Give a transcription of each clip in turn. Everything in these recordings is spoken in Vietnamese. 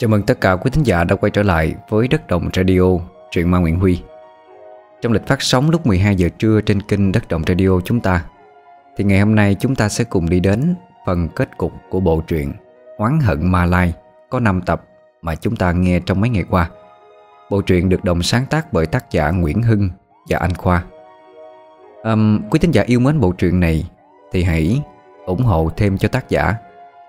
Chào mừng tất cả quý thính giả đã quay trở lại với Đất Đồng Radio, truyện ma Nguyễn Huy. Trong lịch phát sóng lúc 12 giờ trưa trên kênh Đất Đồng Radio chúng ta Thì ngày hôm nay chúng ta sẽ cùng đi đến phần kết cục của bộ truyện Oán hận Ma Lai Có 5 tập mà chúng ta nghe trong mấy ngày qua. Bộ truyện được đồng sáng tác bởi tác giả Nguyễn Hưng và Anh Khoa. Um, Quý thính giả yêu mến bộ truyện này Thì hãy ủng hộ thêm cho tác giả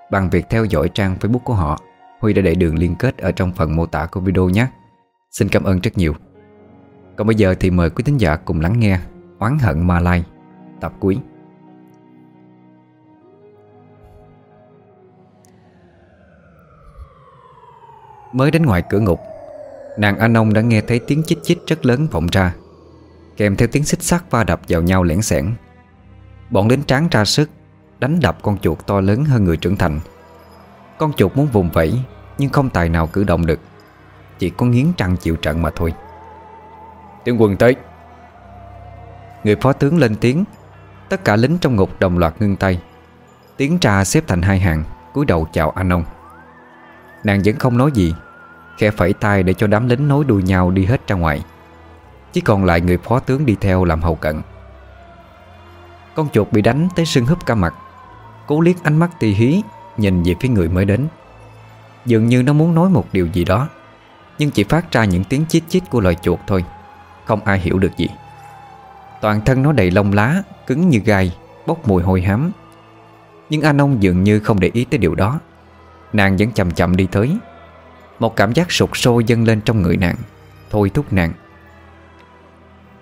Bằng việc theo dõi trang Facebook của họ. Huy đã để đường liên kết ở trong phần mô tả của video nhé. Xin cảm ơn rất nhiều. Còn bây giờ thì mời quý thính giả cùng lắng nghe Oán hận Ma Lai, Tập cuối. Mới đến ngoài cửa ngục, Nàng An Ông đã nghe thấy tiếng chích chích rất lớn vọng ra, Kèm theo tiếng xích sắt va đập vào nhau lẻn xẻn. Bọn lính tráng ra sức, Đánh đập con chuột to lớn hơn người trưởng thành. Con chuột muốn vùng vẫy, Nhưng không tài nào cử động được. Chỉ có nghiến trăng chịu trận mà thôi. Tướng quân tới. Người phó tướng lên tiếng. Tất cả lính trong ngục đồng loạt ngưng tay. Tiến tra xếp thành hai hàng, cúi đầu chào anh ông. Nàng vẫn không nói gì, Khẽ phẩy tay để cho đám lính nối đuôi nhau đi hết ra ngoài. Chỉ còn lại người phó tướng đi theo làm hậu cận. Con chuột bị đánh tới sưng húp cả mặt. Cố liếc ánh mắt tì hí Nhìn về phía người mới đến. Dường như nó muốn nói một điều gì đó, Nhưng chỉ phát ra những tiếng chít chít của loài chuột thôi, Không ai hiểu được gì. Toàn thân nó đầy lông lá, Cứng như gai, Bốc mùi hôi hám. Nhưng anh ông dường như không để ý tới điều đó. Nàng vẫn chậm chậm đi tới. Một cảm giác sụt sôi dâng lên trong người nàng, Thôi thúc nàng.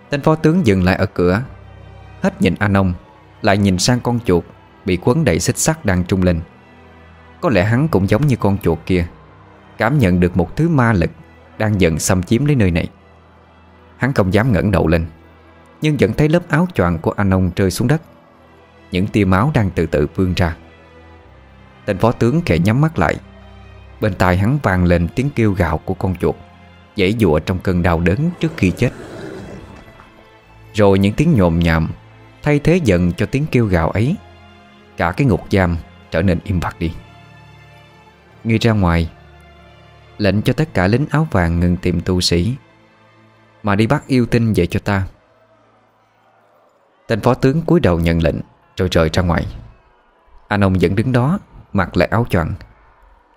Tên phó tướng dừng lại ở cửa, Hết nhìn anh ông, Lại nhìn sang con chuột Bị quấn đầy xích sắt đang trung lên. Có lẽ hắn cũng giống như con chuột kia, Cảm nhận được một thứ ma lực Đang dần xâm chiếm lấy nơi này. Hắn không dám ngẩng đầu lên, Nhưng vẫn thấy lớp áo choàng của anh ông rơi xuống đất. Những tia máu đang từ từ vươn ra. Tên phó tướng khẽ nhắm mắt lại. Bên tai hắn vang lên tiếng kêu gào của con chuột, Dãy dụa trong cơn đau đớn trước khi chết. Rồi những tiếng nhồm nhàm Thay thế dần cho tiếng kêu gào ấy. Cả cái ngục giam trở nên im bặt đi ngươi ra ngoài. Lệnh cho tất cả lính áo vàng ngừng tìm tu sĩ, Mà đi bắt yêu tinh về cho ta. Tên phó tướng cúi đầu nhận lệnh, Rồi rời ra ngoài. Anh ông vẫn đứng đó, Mặc lại áo choàng.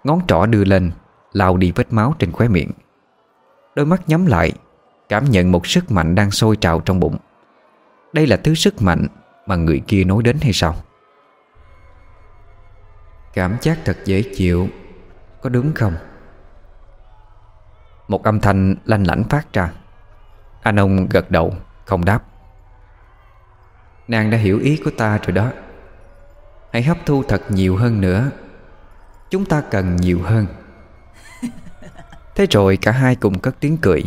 Ngón trỏ đưa lên, lau đi vết máu trên khóe miệng. Đôi mắt nhắm lại, Cảm nhận một sức mạnh đang sôi trào trong bụng. Đây là thứ sức mạnh Mà người kia nói đến hay sao? Cảm giác thật dễ chịu. Có đúng không? Một âm thanh lanh lảnh phát ra. Anh ông gật đầu Không đáp. Nàng đã hiểu ý của ta rồi đó. Hãy hấp thu thật nhiều hơn nữa. Chúng ta cần nhiều hơn. Thế rồi cả hai cùng cất tiếng cười.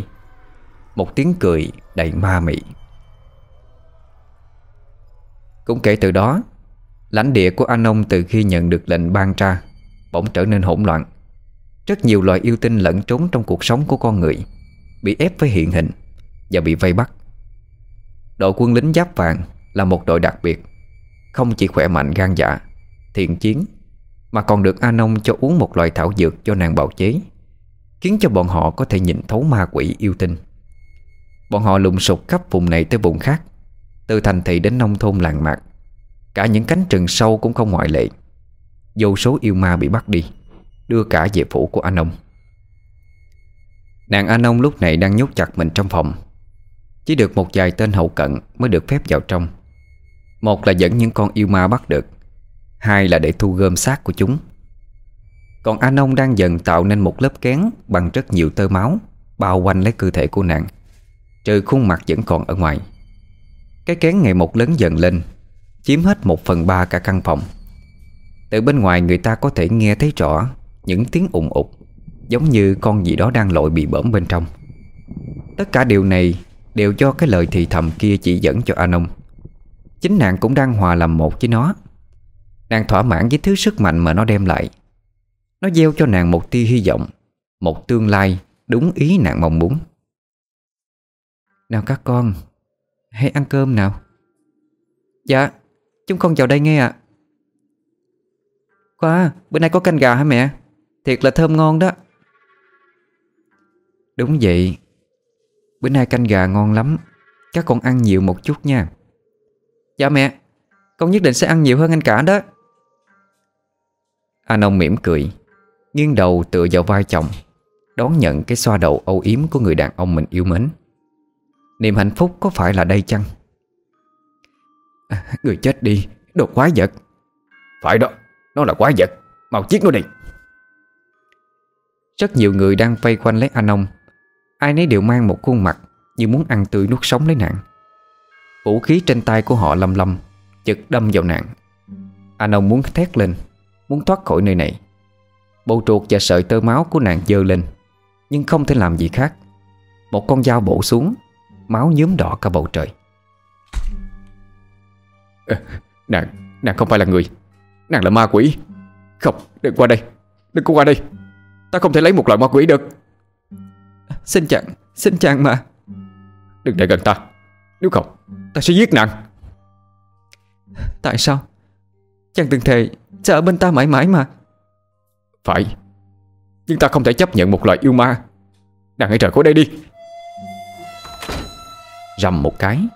Một tiếng cười đầy ma mị. Cũng kể từ đó Lãnh địa của anh ông từ khi nhận được lệnh ban ra Bỗng trở nên hỗn loạn rất nhiều loài yêu tinh lẫn trốn trong cuộc sống của con người, Bị ép với hiện hình Và bị vây bắt. Đội quân lính giáp vàng là một đội đặc biệt, Không chỉ khỏe mạnh gan dạ Thiện chiến, Mà còn được A Nông cho uống một loại thảo dược cho nàng bào chế, Khiến cho bọn họ có thể nhìn thấu ma quỷ yêu tinh. Bọn họ lùng sục khắp vùng này tới vùng khác, Từ thành thị đến nông thôn làng mạc. Cả những cánh rừng sâu cũng không ngoại lệ Vô số yêu ma bị bắt đi. Đưa cả về phủ của anh ông. Nàng anh ông lúc này đang nhốt chặt mình trong phòng. Chỉ được một vài tên hậu cận Mới được phép vào trong. Một là dẫn những con yêu ma bắt được. Hai là để thu gom xác của chúng. Còn anh ông đang dần tạo nên một lớp kén Bằng rất nhiều tơ máu, Bao quanh lấy cơ thể của nàng. Trừ khuôn mặt vẫn còn ở ngoài. Cái kén ngày một lớn dần lên, Chiếm hết một phần ba cả căn phòng. Từ bên ngoài người ta có thể nghe thấy rõ những tiếng ủng ụt Giống như con gì đó đang lội bị bỡm bên trong. Tất cả điều này Đều do cái lời thì thầm kia chỉ dẫn cho Anon. Chính nàng cũng đang hòa làm một với nó. Nàng thỏa mãn với thứ sức mạnh mà nó đem lại. Nó gieo cho nàng một tia hy vọng, Một tương lai đúng ý nàng mong muốn. Nào các con, Hãy ăn cơm nào. Dạ Chúng con vào đây nghe ạ. Khoa, bữa nay có canh gà hả mẹ? Thiệt là thơm ngon đó. Đúng vậy. Bữa nay canh gà ngon lắm. Các con ăn nhiều một chút nha. Dạ mẹ Con nhất định sẽ ăn nhiều hơn anh cả đó. Anh ông mỉm cười Nghiêng đầu tựa vào vai chồng Đón nhận cái xoa đầu âu yếm Của người đàn ông mình yêu mến. Niềm hạnh phúc có phải là đây chăng? À, Người chết đi Đồ quái vật. Phải đó Nó là quái vật. Mau giết nó đi. Rất nhiều người đang vây quanh lấy anh ông. Ai nấy đều mang một khuôn mặt Như muốn ăn tươi nuốt sống lấy nạn. Vũ khí trên tay của họ lâm lâm Chực đâm vào nạn. Anh ông muốn thét lên Muốn thoát khỏi nơi này. Bộ ruột và sợi tơ máu của nàng dơ lên Nhưng không thể làm gì khác. Một con dao bổ xuống Máu nhuốm đỏ cả bầu trời. À, Nàng, nàng không phải là người. Nàng là ma quỷ. Không, đừng qua đây Đừng có qua đây. Ta không thể lấy một loại ma quỷ được. Xin chàng, xin chàng mà. Đừng để gần ta. Nếu không, ta sẽ giết nàng. Tại sao? Chàng từng thề sẽ ở bên ta mãi mãi mà. Phải. Nhưng ta không thể chấp nhận một loại yêu ma. Nàng hãy rời khỏi đây đi. Rầm một cái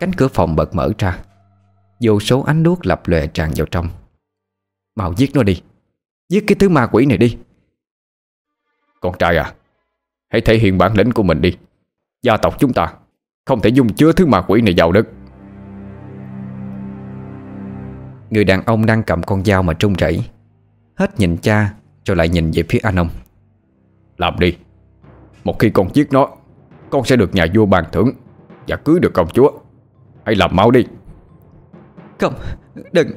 Cánh cửa phòng bật mở ra. Vô số ánh đuốc lập lòe tràn vào trong. Mau giết nó đi. Giết cái thứ ma quỷ này đi Con trai à. Hãy thể hiện bản lĩnh của mình đi. Gia tộc chúng ta Không thể dung chứa thứ ma quỷ này vào đất. Người đàn ông đang cầm con dao mà trung rẩy Hết nhìn cha Rồi lại nhìn về phía anh ông. Làm đi. Một khi con giết nó Con sẽ được nhà vua ban thưởng Và cưới được công chúa. Hãy làm mau đi. Không Đừng.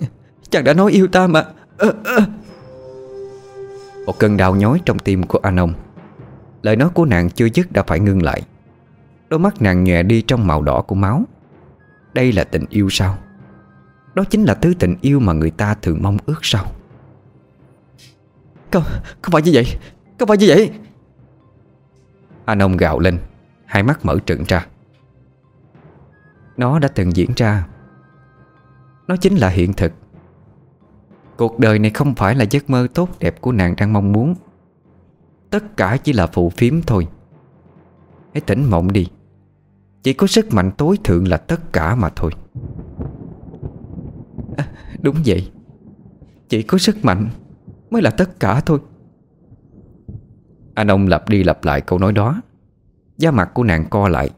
Chàng đã nói yêu ta mà. À, à. Một cơn đau nhói trong tim của anh ông. Lời nói của nàng chưa dứt đã phải ngưng lại. Đôi mắt nàng nhòe đi trong màu đỏ của máu. Đây là tình yêu sao? Đó chính là thứ tình yêu mà người ta thường mong ước sao? Không, không phải như vậy? Không phải như vậy? Anh ông gào lên Hai mắt mở trừng ra. Nó đã từng diễn ra. Nó chính là hiện thực. Cuộc đời này không phải là giấc mơ tốt đẹp của nàng đang mong muốn. Tất cả chỉ là phụ phím thôi. Hãy tỉnh mộng đi. Chỉ có sức mạnh tối thượng là tất cả mà thôi. À, Đúng vậy. Chỉ có sức mạnh Mới là tất cả thôi. Anh ông lặp đi lặp lại câu nói đó. Da mặt của nàng co lại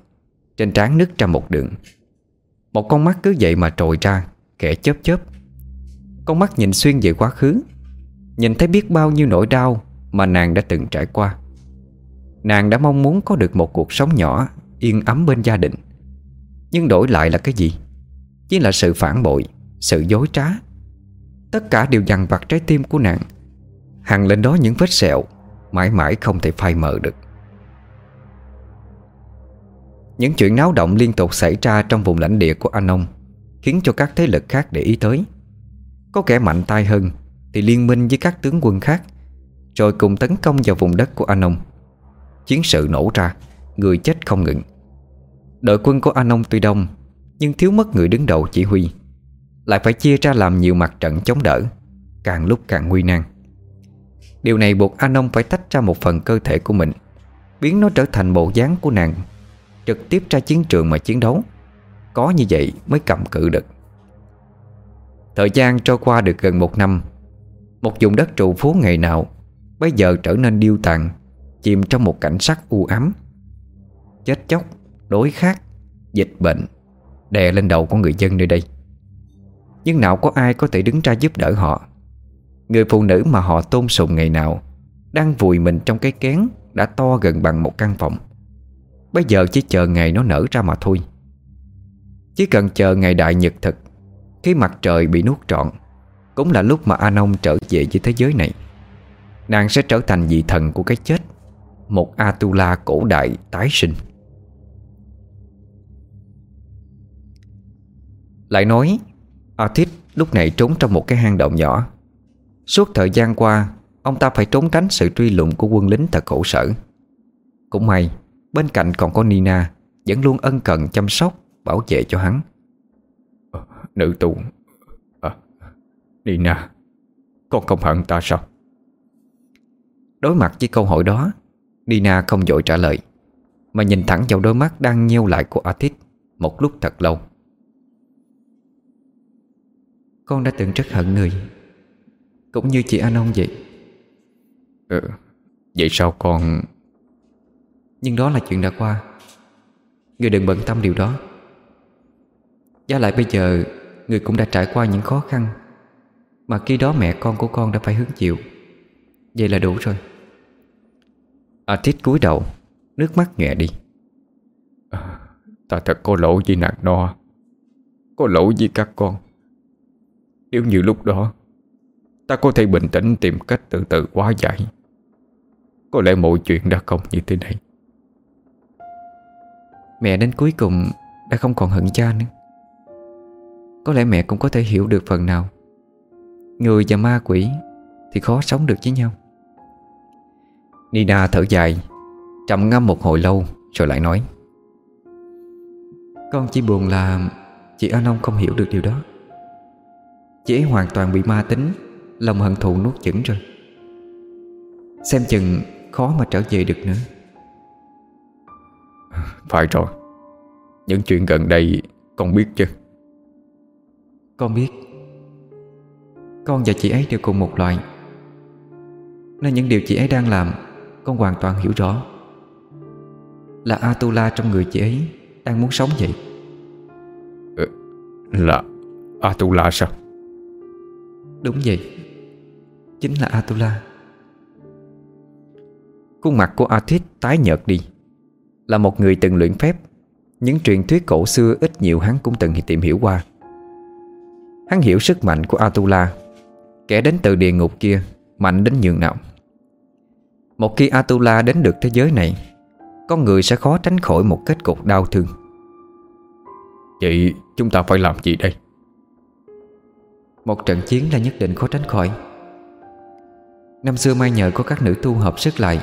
Trên trán nứt ra một đường. Một con mắt cứ vậy mà trồi ra Kẻ chớp chớp. Con mắt nhìn xuyên về quá khứ, Nhìn thấy biết bao nhiêu nỗi đau Mà nàng đã từng trải qua. Nàng đã mong muốn có được một cuộc sống nhỏ, Yên ấm bên gia đình. Nhưng đổi lại là cái gì? Chỉ là sự phản bội, Sự dối trá. Tất cả đều dằn vặt trái tim của nàng, Hằng lên đó những vết sẹo Mãi mãi không thể phai mờ được. Những chuyện náo động liên tục xảy ra Trong vùng lãnh địa của anh ông Khiến cho các thế lực khác để ý tới. Có kẻ mạnh tay hơn Thì liên minh với các tướng quân khác, Rồi cùng tấn công vào vùng đất của anh ông Chiến sự nổ ra, Người chết không ngừng. Đội quân của anh ông tuy đông, Nhưng thiếu mất người đứng đầu chỉ huy. Lại phải chia ra làm nhiều mặt trận chống đỡ, Càng lúc càng nguy nan. Điều này buộc anh ông phải tách ra một phần cơ thể của mình, Biến nó trở thành bộ dáng của nàng, Trực tiếp ra chiến trường mà chiến đấu. Có như vậy mới cầm cự được. Thời gian trôi qua được gần một năm. Một vùng đất trụ phú ngày nào Bây giờ trở nên điêu tàn Chìm trong một cảnh sắc u ám. Chết chóc, đối khát, dịch bệnh Đè lên đầu của người dân nơi đây. Nhưng nào có ai có thể đứng ra giúp đỡ họ? Người phụ nữ mà họ tôn sùng ngày nào Đang vùi mình trong cái kén Đã to gần bằng một căn phòng. Bây giờ chỉ chờ ngày nó nở ra mà thôi. Chỉ cần chờ ngày đại nhật thực khi mặt trời bị nuốt trọn, Cũng là lúc mà Anon trở về với thế giới này. Nàng sẽ trở thành vị thần của cái chết, Một Atula cổ đại tái sinh. Lại nói Artist lúc này trốn trong một cái hang động nhỏ. Suốt thời gian qua, Ông ta phải trốn tránh sự truy lùng của quân lính thật khổ sở. Cũng may, Bên cạnh còn có Nina Vẫn luôn ân cần chăm sóc, Bảo vệ cho hắn. Nữ tù à, Nina Con không hận ta sao? Đối mặt với câu hỏi đó Nina không dội trả lời Mà nhìn thẳng vào đôi mắt đang nheo lại của Atit Một lúc thật lâu. Con đã từng rất hận người Cũng như chị Anon vậy. Ừ, Vậy sao con? Nhưng đó là chuyện đã qua. Người đừng bận tâm điều đó. Giá lại bây giờ Người cũng đã trải qua những khó khăn. Mà khi đó mẹ con của con đã phải hứng chịu. Vậy là đủ rồi. Atit cúi đầu Nước mắt nhẹ đi. À, Ta thật có lỗi với nàng no Có lỗi với các con. Nếu như lúc đó Ta có thể bình tĩnh tìm cách từ từ quá giải Có lẽ mọi chuyện đã không như thế này. Mẹ đến cuối cùng Đã không còn hận cha nữa có lẽ mẹ cũng có thể hiểu được phần nào. Người và ma quỷ Thì khó sống được với nhau. Nina thở dài, Trầm ngâm một hồi lâu Rồi lại nói. Con chỉ buồn là Chị An Long không hiểu được điều đó. Chị ấy hoàn toàn bị ma tính, Lòng hận thù nuốt chửng rồi. Xem chừng khó mà trở về được nữa. Phải rồi. Những chuyện gần đây con biết chứ. Con biết. Con và chị ấy đều cùng một loại Nên những điều chị ấy đang làm Con hoàn toàn hiểu rõ. Là Atula trong người chị ấy Đang muốn sống vậy. Ừ, Là Atula sao? Đúng vậy. Chính là Atula. Khuôn mặt của Atit tái nhợt đi. Là một người từng luyện phép. Những truyền thuyết cổ xưa ít nhiều hắn cũng từng tìm hiểu qua Hắn hiểu sức mạnh của Atula. Kẻ đến từ địa ngục kia Mạnh đến nhường nào. Một khi Atula đến được thế giới này Con người sẽ khó tránh khỏi một kết cục đau thương. Vậy chúng ta phải làm gì đây? Một trận chiến là nhất định khó tránh khỏi. Năm xưa may nhờ có các nữ tu hợp sức lại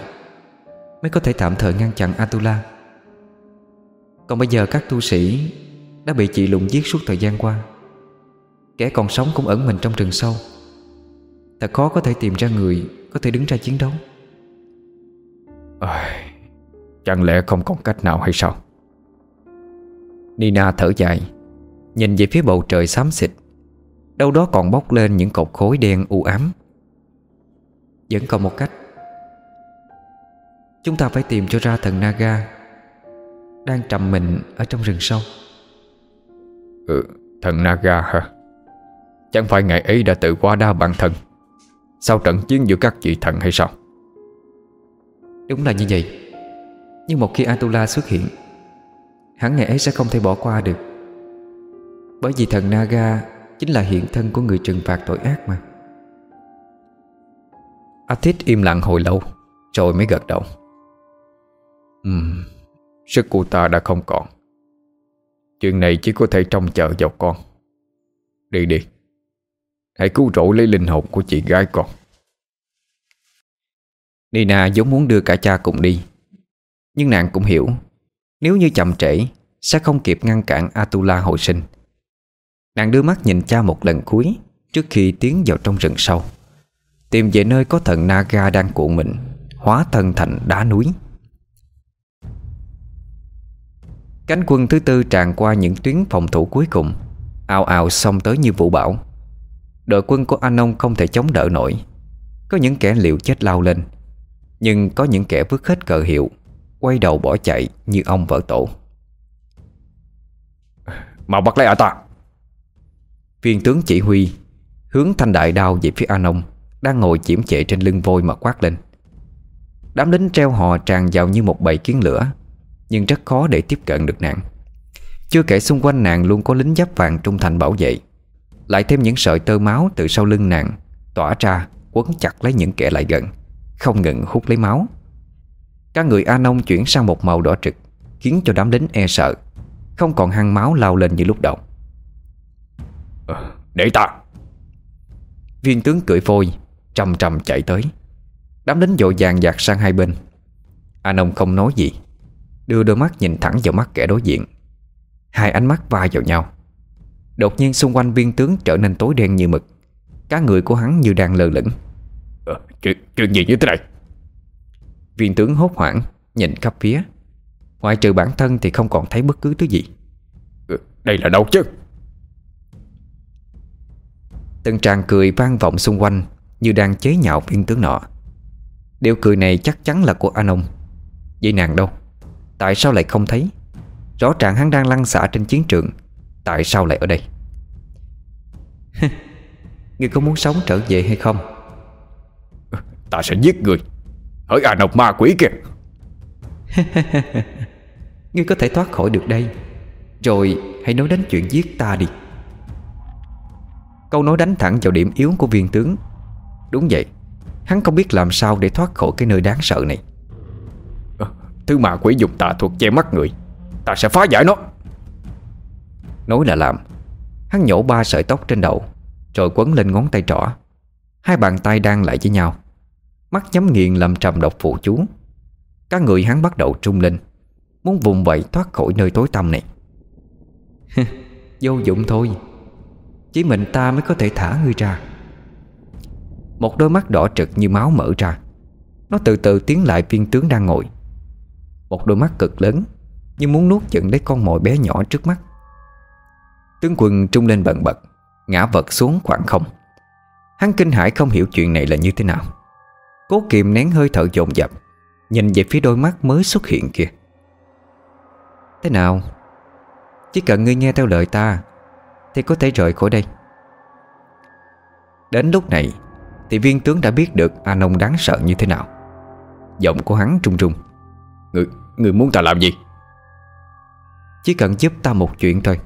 Mới có thể tạm thời ngăn chặn Atula. Còn bây giờ các tu sĩ Đã bị chị lùng giết suốt thời gian qua Kẻ còn sống cũng ẩn mình trong rừng sâu. Thật khó có thể tìm ra người Có thể đứng ra chiến đấu. À, Chẳng lẽ không còn cách nào hay sao? Nina thở dài Nhìn về phía bầu trời xám xịt. Đâu đó còn bốc lên những cột khối đen u ám. Vẫn còn một cách. Chúng ta phải tìm cho ra thần Naga Đang trầm mình ở trong rừng sâu. Ừ, thần Naga hả Chẳng phải ngày ấy đã tự qua đa bản thân. Sau trận chiến giữa các vị thần hay sao? Đúng là như vậy. Nhưng một khi Atula xuất hiện Hắn ngày ấy sẽ không thể bỏ qua được. Bởi vì thần Naga Chính là hiện thân của người trừng phạt tội ác mà. Atit im lặng hồi lâu Rồi mới gật đầu. Ừm. Sức của ta đã không còn. Chuyện này chỉ có thể trông chờ vào con. Đi đi Hãy cứu rỗi lấy linh hồn của chị gái con. Nina giống muốn đưa cả cha cùng đi, Nhưng nàng cũng hiểu, Nếu như chậm trễ, Sẽ không kịp ngăn cản Atula hồi sinh. Nàng đưa mắt nhìn cha một lần cuối, Trước khi tiến vào trong rừng sâu, Tìm về nơi có thần Naga đang cuộn mình, Hóa thân thành đá núi. Cánh quân thứ tư tràn qua những tuyến phòng thủ cuối cùng, Ào ào xông tới như vũ bão. Đội quân của Anon không thể chống đỡ nổi. Có những kẻ liều chết lao lên Nhưng có những kẻ vứt hết cờ hiệu Quay đầu bỏ chạy như ông vợ tổ. Mau bắt lấy ả ta. Viên tướng chỉ huy Hướng thanh đại đao về phía Anon Đang ngồi chiếm chệ trên lưng vôi mà quát lên. Đám lính treo hò tràn vào như một bầy kiến lửa Nhưng rất khó để tiếp cận được nàng Chưa kể xung quanh nàng luôn có lính giáp vàng trung thành bảo vệ Lại thêm những sợi tơ máu từ sau lưng nàng Tỏa ra quấn chặt lấy những kẻ lại gần Không ngừng hút lấy máu. Các người A Nông chuyển sang một màu đỏ trực Khiến cho đám lính e sợ Không còn hăng máu lao lên như lúc đầu. Ờ, Để ta. Viên tướng cưỡi phôi Trầm trầm chạy tới. Đám lính dội vàng dạt sang hai bên. A Nông không nói gì Đưa đôi mắt nhìn thẳng vào mắt kẻ đối diện. Hai ánh mắt va vào nhau Đột nhiên xung quanh viên tướng trở nên tối đen như mực. Cá người của hắn như đang lơ lửng. Ờ, chuyện, chuyện gì như thế này? Viên tướng hốt hoảng Nhìn khắp phía. Ngoại trừ bản thân thì không còn thấy bất cứ thứ gì. Ừ, Đây là đâu chứ? Từng tràng cười vang vọng xung quanh Như đang chế nhạo viên tướng nọ. Điều cười này chắc chắn là của Anon Vậy nàng đâu? Tại sao lại không thấy? Rõ ràng hắn đang lăn xả trên chiến trường Tại sao lại ở đây? Ngươi có muốn sống trở về hay không? Ta sẽ giết người. Hỡi à nọc ma quỷ kìa Ngươi có thể thoát khỏi được đây. Rồi hãy nói đến chuyện giết ta đi. Câu nói đánh thẳng vào điểm yếu của viên tướng. Đúng vậy. Hắn không biết làm sao để thoát khỏi cái nơi đáng sợ này. Ờ, Thứ mà quỷ dùng tà thuật che mắt người. Ta sẽ phá giải nó Nói là làm. Hắn nhổ ba sợi tóc trên đầu, Rồi quấn lên ngón tay trỏ. Hai bàn tay đang lại với nhau. Mắt nhắm nghiền làm trầm độc phụ chú. Các người hắn bắt đầu trung lên, Muốn vùng vẫy thoát khỏi nơi tối tăm này. Vô dụng thôi. Chỉ mình ta mới có thể thả ngươi ra. Một đôi mắt đỏ trực như máu mở ra. Nó từ từ tiến lại viên tướng đang ngồi. Một đôi mắt cực lớn, Như muốn nuốt chửng lấy con mồi bé nhỏ trước mắt. Tướng quân trung lên bần bật Ngã vật xuống khoảng không. Hắn kinh hãi không hiểu chuyện này là như thế nào. Cố kiềm nén hơi thở dồn dập Nhìn về phía đôi mắt mới xuất hiện kia. Thế nào? Chỉ cần ngươi nghe theo lời ta Thì có thể rời khỏi đây. Đến lúc này Thì viên tướng đã biết được a nông đáng sợ như thế nào. Giọng của hắn trung trung Người, người muốn ta làm gì? Chỉ cần giúp ta một chuyện thôi.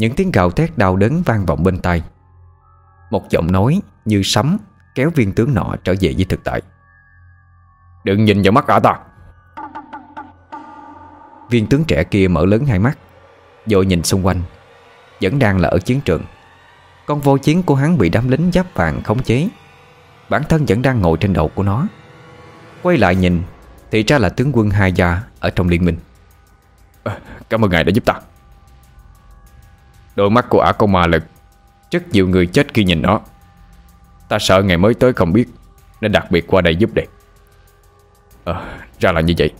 Những tiếng gào thét đau đớn vang vọng bên tai. Một giọng nói như sấm Kéo viên tướng nọ trở về với thực tại. Đừng nhìn vào mắt ả ta. Viên tướng trẻ kia mở lớn hai mắt Vội nhìn xung quanh Vẫn đang là ở chiến trường. Con vô chiến của hắn bị đám lính giáp vàng khống chế. Bản thân vẫn đang ngồi trên đầu của nó. Quay lại nhìn Thì ra là tướng quân Hai Gia Ở trong liên minh. À, Cảm ơn ngài đã giúp ta. Đôi mắt của ả có ma lực Rất nhiều người chết khi nhìn nó. Ta sợ ngày mới tới không biết Nên đặc biệt qua đây giúp đây. À, Ra là như vậy.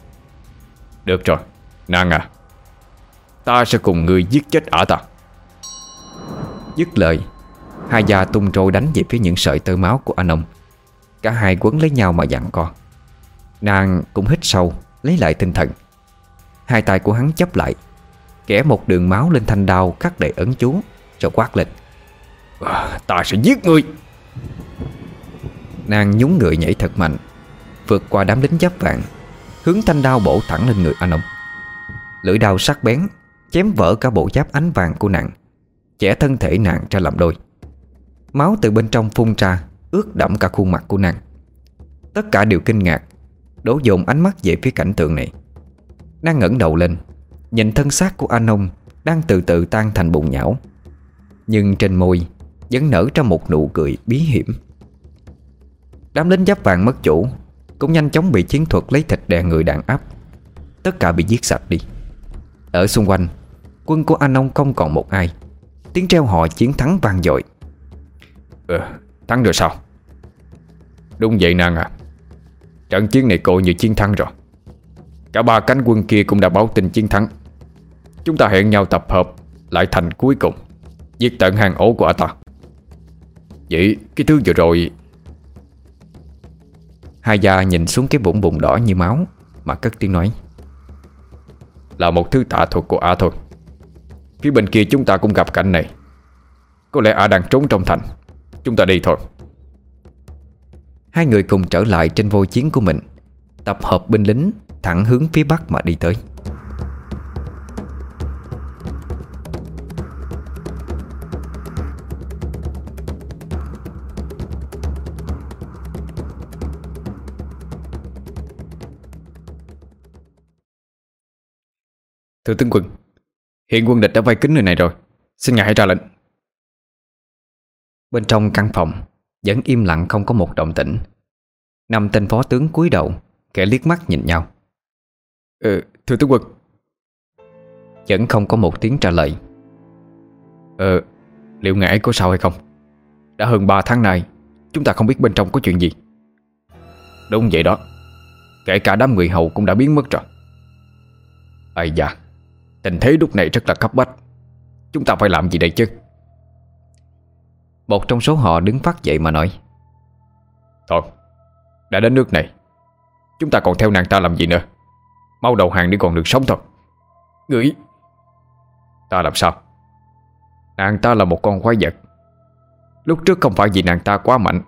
Được rồi Nàng à. Ta sẽ cùng người giết chết ả ta. Dứt lời Hai gia tung trôi đánh về phía những sợi tơ máu của anh ông. Cả hai quấn lấy nhau mà dặn con. Nàng cũng hít sâu Lấy lại tinh thần. Hai tay của hắn chấp lại Kẻ một đường máu lên thanh đao cắt đầy ấn chú Rồi quát lên. À, Ta sẽ giết ngươi. Nàng nhún người nhảy thật mạnh Vượt qua đám lính giáp vàng Hướng thanh đao bổ thẳng lên người anh ông Lưỡi đao sắc bén Chém vỡ cả bộ giáp ánh vàng của nàng Chẻ thân thể nàng ra làm đôi. Máu từ bên trong phun ra Ướt đẫm cả khuôn mặt của nàng. Tất cả đều kinh ngạc Đổ dồn ánh mắt về phía cảnh tượng này. Nàng ngẩng đầu lên Nhìn thân xác của anh ông Đang từ từ tan thành bùn nhão. Nhưng trên môi Vẫn nở ra một nụ cười bí hiểm. Đám lính giáp vàng mất chủ Cũng nhanh chóng bị chiến thuật lấy thịt đè người đàn áp. Tất cả bị giết sạch đi. Ở xung quanh Quân của anh ông không còn một ai. Tiếng treo họ chiến thắng vang dội. Ừ, thắng rồi sao? Đúng vậy nàng à. Trận chiến này cô như chiến thắng rồi. Cả ba cánh quân kia cũng đã báo tin chiến thắng. Chúng ta hẹn nhau tập hợp Lại thành cuối cùng. Giết tận hàng ổ của ta Vậy, cái thứ vừa rồi Hai gia nhìn xuống cái bụng bụng đỏ như máu, Mà cất tiếng nói. Là một thứ tạ thuật của ả thôi. Phía bên kia chúng ta cũng gặp cảnh này. Có lẽ ả đang trốn trong thành. Chúng ta đi thôi. Hai người cùng trở lại trên vô chiến của mình, Tập hợp binh lính Thẳng hướng phía bắc mà đi tới. Thưa tướng quân Hiện quân địch đã vây kín nơi này rồi. Xin ngài hãy ra lệnh. Bên trong căn phòng Vẫn im lặng không có một động tĩnh. Năm tên phó tướng cúi đầu Kẻ liếc mắt nhìn nhau. Ừ, Thưa tướng quân. Vẫn không có một tiếng trả lời. Ờ Liệu ngài có sao hay không? Đã hơn 3 tháng nay Chúng ta không biết bên trong có chuyện gì. Đúng vậy đó. Kể cả đám người hầu cũng đã biến mất rồi. Ây da Tình thế lúc này rất là cấp bách. Chúng ta phải làm gì đây chứ? Một trong số họ đứng phát dậy mà nói. Thôi, Đã đến nước này. Chúng ta còn theo nàng ta làm gì nữa? Mau đầu hàng để còn được sống thôi Người! Ta làm sao? Nàng ta là một con quái vật. Lúc trước không phải vì nàng ta quá mạnh,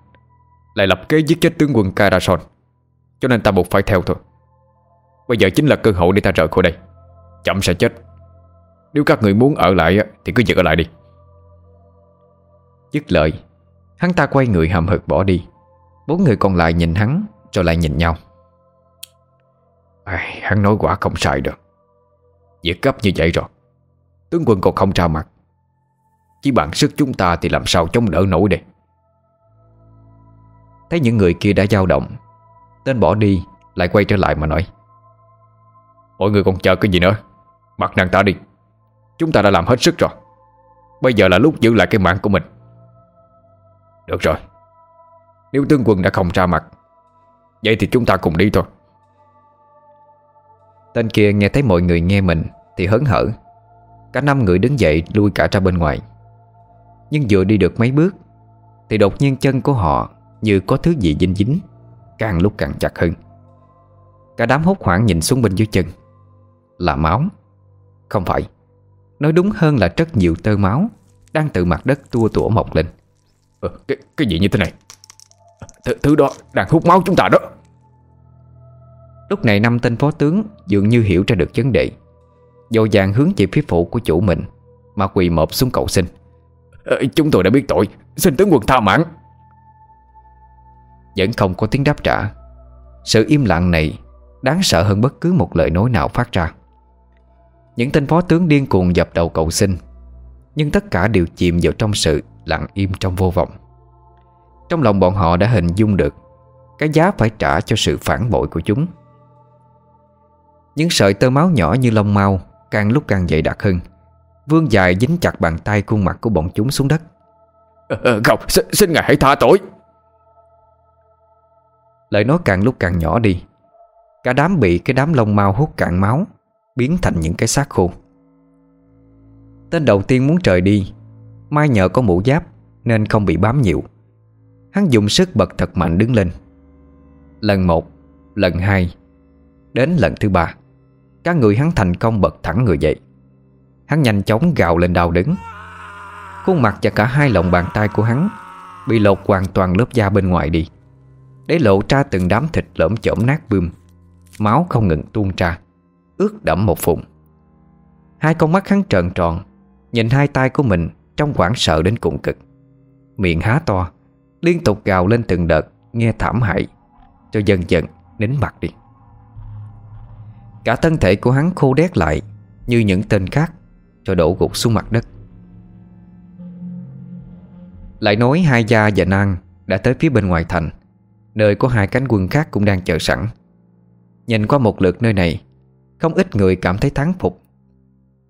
Lại lập kế giết chết tướng quân Karason Cho nên ta buộc phải theo thôi. Bây giờ chính là cơ hội để ta rời khỏi đây. Chậm sẽ chết. Nếu các người muốn ở lại Thì cứ giữ ở lại đi. Dứt lời Hắn ta quay người hầm hực bỏ đi. Bốn người còn lại nhìn hắn Rồi lại nhìn nhau. À, Hắn nói quả không sai được. Việc gấp như vậy rồi. Tướng quân còn không ra mặt. Chỉ bằng sức chúng ta thì làm sao chống đỡ nổi đây? Thấy những người kia đã dao động Tên bỏ đi Lại quay trở lại mà nói. Mọi người còn chờ cái gì nữa? Mặt nàng ta đi. Chúng ta đã làm hết sức rồi. Bây giờ là lúc giữ lại cái mạng của mình. Được rồi. Nếu tướng quân đã không ra mặt, Vậy thì chúng ta cùng đi thôi. Tên kia nghe thấy mọi người nghe mình Thì hớn hở. Cả năm người đứng dậy lui cả ra bên ngoài. Nhưng vừa đi được mấy bước Thì đột nhiên chân của họ Như có thứ gì dính dính, Càng lúc càng chặt hơn. Cả đám hốt hoảng nhìn xuống bên dưới chân. Là máu. Không phải. Nói đúng hơn là rất nhiều tơ máu Đang từ mặt đất tua tủa mọc lên. Ờ, cái, cái gì như thế này? Th Thứ đó đang hút máu chúng ta đó. Lúc này năm tên phó tướng Dường như hiểu ra được vấn đề. Dội vàng hướng về phía phụ của chủ mình Mà quỳ mọp xuống cầu xin. Ờ, Chúng tôi đã biết tội. Xin tướng quân tha mạng. Vẫn không có tiếng đáp trả. Sự im lặng này Đáng sợ hơn bất cứ một lời nói nào phát ra Những tên phó tướng điên cuồng dập đầu cầu xin. Nhưng tất cả đều chìm vào trong sự lặng im trong vô vọng. Trong lòng bọn họ đã hình dung được Cái giá phải trả cho sự phản bội của chúng. Những sợi tơ máu nhỏ như lông mau Càng lúc càng dày đặc hơn. Vương dài dính chặt bàn tay khuôn mặt của bọn chúng xuống đất. Ờ, Không, xin, xin ngài hãy tha tội. Lời nói càng lúc càng nhỏ đi. Cả đám bị cái đám lông mau hút cạn máu Biến thành những cái xác khô. Tên đầu tiên muốn trời đi, Mai nhờ có mũ giáp Nên không bị bám nhiều. Hắn dùng sức bật thật mạnh đứng lên. Lần một, Lần hai, Đến lần thứ ba Các người hắn thành công bật thẳng người dậy. Hắn nhanh chóng gào lên đau đứng. Khuôn mặt và cả hai lòng bàn tay của hắn Bị lột hoàn toàn lớp da bên ngoài đi, Để lộ ra từng đám thịt lởm chởm nát bươm, Máu không ngừng tuôn ra. Ướt đẫm một phùng Hai con mắt hắn trợn tròn, Nhìn hai tay của mình Trong quảng sợ đến cùng cực. Miệng há to, Liên tục gào lên từng đợt, Nghe thảm hại, Cho dần dần nín mặt đi. Cả thân thể của hắn khô đét lại Như những tên khác, Cho đổ gục xuống mặt đất. Lại nói hai gia và Nang Đã tới phía bên ngoài thành, Nơi có hai cánh quân khác cũng đang chờ sẵn. Nhìn qua một lượt nơi này không ít người cảm thấy thán phục.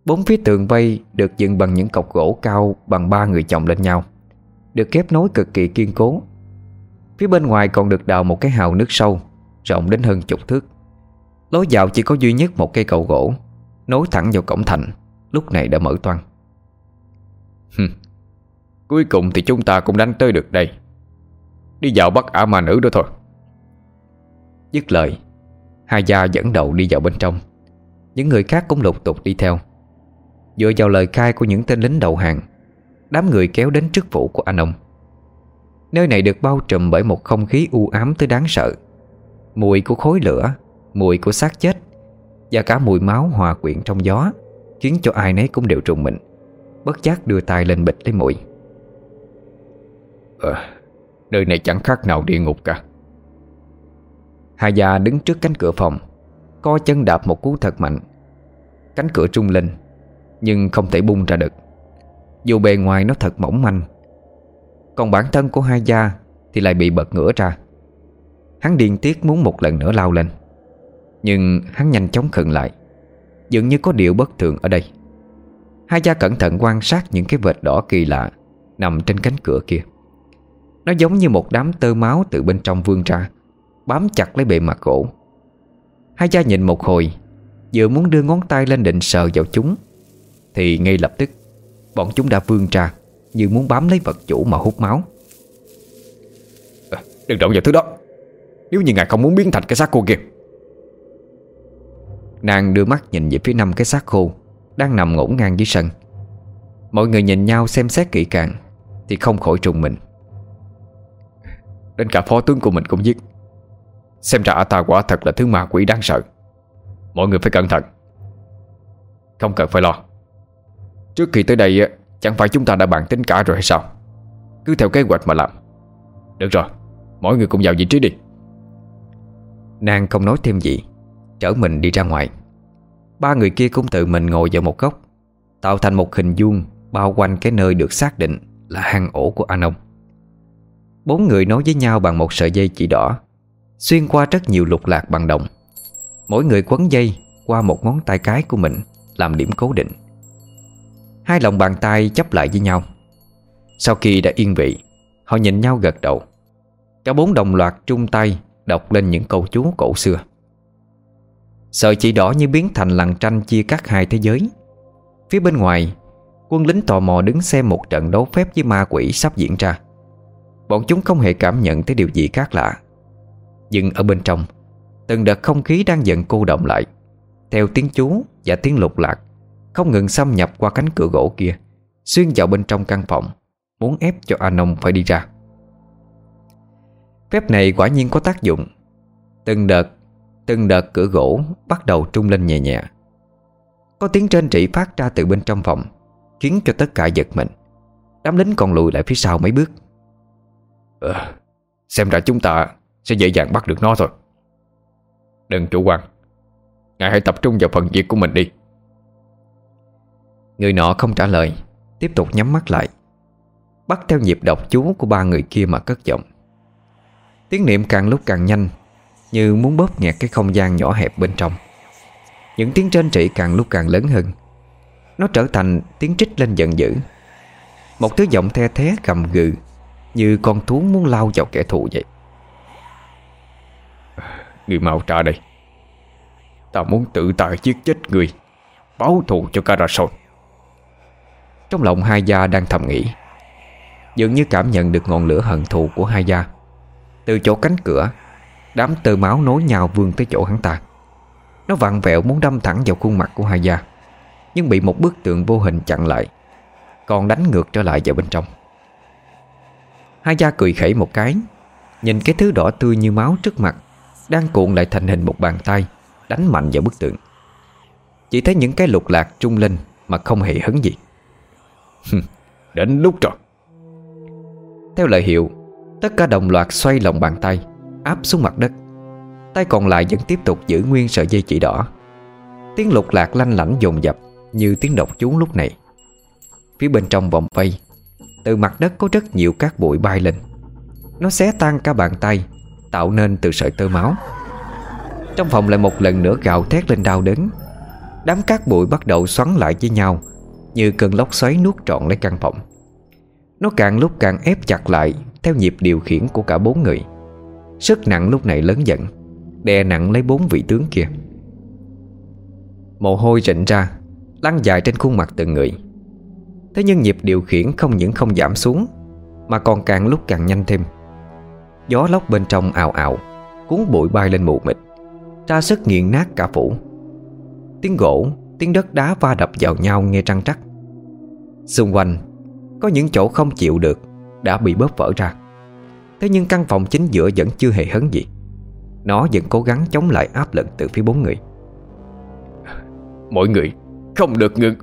Bốn phía tường vây được dựng bằng những cọc gỗ cao Bằng ba người chồng lên nhau, Được kép nối cực kỳ kiên cố. Phía bên ngoài còn được đào một cái hào nước sâu, Rộng đến hơn chục thước. Lối vào chỉ có duy nhất một cây cầu gỗ, Nối thẳng vào cổng thành, Lúc này đã mở toang. Cuối cùng thì chúng ta cũng đánh tới được đây. Đi vào bắt ả ma nữ đó thôi. Dứt lời, Hai gia dẫn đầu đi vào bên trong. Những người khác cũng lục tục đi theo. Dựa vào lời khai của những tên lính đầu hàng Đám người kéo đến trước phủ của anh ông. Nơi này được bao trùm bởi một không khí u ám tới đáng sợ. Mùi của khối lửa Mùi của xác chết Và cả mùi máu hòa quyện trong gió Khiến cho ai nấy cũng đều trùng mình. Bất giác đưa tay lên bịch lấy mũi ờ, Nơi này chẳng khác nào địa ngục cả. Hai già đứng trước cánh cửa phòng Co chân đạp một cú thật mạnh. Cánh cửa trung lên, Nhưng không thể bung ra được. Dù bề ngoài nó thật mỏng manh, Còn bản thân của hai gia Thì lại bị bật ngửa ra. Hắn điên tiết muốn một lần nữa lao lên, Nhưng hắn nhanh chóng khựng lại, Dường như có điều bất thường ở đây. Hai gia cẩn thận quan sát những cái vệt đỏ kỳ lạ Nằm trên cánh cửa kia. Nó giống như một đám tơ máu từ bên trong vươn ra, Bám chặt lấy bề mặt gỗ. Hai cha nhìn một hồi Vừa muốn đưa ngón tay lên định sờ vào chúng Thì ngay lập tức Bọn chúng đã vươn ra Như muốn bám lấy vật chủ mà hút máu. À, Đừng động vào thứ đó. Nếu như ngài không muốn biến thành cái xác cô kia. Nàng đưa mắt nhìn về phía năm cái xác khô Đang nằm ngổn ngang dưới sân. Mọi người nhìn nhau xem xét kỹ càng Thì không khỏi trùng mình. Đến cả phó tướng của mình cũng giết Xem ra ta quả thật là thứ ma quỷ đáng sợ. Mọi người phải cẩn thận. Không cần phải lo. Trước khi tới đây Chẳng phải chúng ta đã bàn tính cả rồi hay sao? Cứ theo kế hoạch mà làm. Được rồi Mỗi người cùng vào vị trí đi. Nàng không nói thêm gì Trở mình đi ra ngoài. Ba người kia cũng tự mình ngồi vào một góc, Tạo thành một hình vuông Bao quanh cái nơi được xác định Là hang ổ của anh ông. Bốn người nói với nhau bằng một sợi dây chỉ đỏ. Xuyên qua rất nhiều lục lạc bằng đồng. Mỗi người quấn dây Qua một ngón tay cái của mình, Làm điểm cố định. Hai lòng bàn tay chấp lại với nhau. Sau khi đã yên vị, Họ nhìn nhau gật đầu. Cả bốn đồng loạt chung tay Đọc lên những câu chú cổ xưa. Sợi chỉ đỏ như biến thành lằn tranh chia cắt hai thế giới. Phía bên ngoài, Quân lính tò mò đứng xem một trận đấu phép với ma quỷ sắp diễn ra. Bọn chúng không hề cảm nhận thấy điều gì khác lạ. Nhưng ở bên trong. Từng đợt không khí đang dần cô động lại. Theo tiếng chú và tiếng lục lạc Không ngừng xâm nhập qua cánh cửa gỗ kia Xuyên vào bên trong căn phòng Muốn ép cho Anon phải đi ra. Phép này quả nhiên có tác dụng. Từng đợt Từng đợt cửa gỗ bắt đầu trung lên nhẹ nhẹ. Có tiếng trên trị phát ra từ bên trong phòng Khiến cho tất cả giật mình. Đám lính còn lùi lại phía sau mấy bước. À, Xem ra chúng ta sẽ dễ dàng bắt được nó thôi. Đừng chủ quan. Ngài hãy tập trung vào phần việc của mình đi. Người nọ không trả lời, Tiếp tục nhắm mắt lại, Bắt theo nhịp đọc chú của ba người kia mà cất giọng. Tiếng niệm càng lúc càng nhanh, Như muốn bóp nghẹt cái không gian nhỏ hẹp bên trong. Những tiếng trên trị càng lúc càng lớn hơn. Nó trở thành tiếng trích lên giận dữ. Một thứ giọng the thé cầm gừ, Như con thú muốn lao vào kẻ thù vậy. Người mau trả đây. Ta muốn tự tài giết chết người, Báo thù cho Karasol Trong lòng hai gia đang thầm nghĩ, Dường như cảm nhận được ngọn lửa hận thù của hai gia. Từ chỗ cánh cửa, Đám tơ máu nối nhau vươn tới chỗ hắn ta. Nó vặn vẹo muốn đâm thẳng vào khuôn mặt của hai gia, Nhưng bị một bức tượng vô hình chặn lại, Còn đánh ngược trở lại vào bên trong. Hai gia cười khẩy một cái, Nhìn cái thứ đỏ tươi như máu trước mặt đang cuộn lại thành hình một bàn tay Đánh mạnh vào bức tượng. Chỉ thấy những cái lục lạc trung lên Mà không hề hấn gì. Đến lúc rồi. Theo lời hiệu Tất cả đồng loạt xoay lòng bàn tay Áp xuống mặt đất. Tay còn lại vẫn tiếp tục giữ nguyên sợi dây chỉ đỏ. Tiếng lục lạc lanh lảnh dồn dập Như tiếng độc chú lúc này. Phía bên trong vòng vây Từ mặt đất có rất nhiều cát bụi bay lên. Nó xé tan cả bàn tay Tạo nên từ sợi tơ máu. Trong phòng lại một lần nữa gào thét lên đau đớn. Đám cát bụi bắt đầu xoắn lại với nhau, Như cơn lốc xoáy nuốt trọn lấy căn phòng. Nó càng lúc càng ép chặt lại, Theo nhịp điều khiển của cả bốn người. Sức nặng lúc này lớn dần, Đè nặng lấy bốn vị tướng kia. Mồ hôi rịn ra, Lăn dài trên khuôn mặt từng người. Thế nhưng nhịp điều khiển không những không giảm xuống, Mà còn càng lúc càng nhanh thêm. Gió lốc bên trong ào ào Cuốn bụi bay lên mù mịt. Ra sức nghiền nát cả phủ. Tiếng gỗ, tiếng đất đá va đập vào nhau nghe trăng trắc. Xung quanh Có những chỗ không chịu được Đã bị bóp vỡ ra. Thế nhưng căn phòng chính giữa vẫn chưa hề hấn gì. Nó vẫn cố gắng chống lại áp lực từ phía bốn người. Mọi người không được ngừng.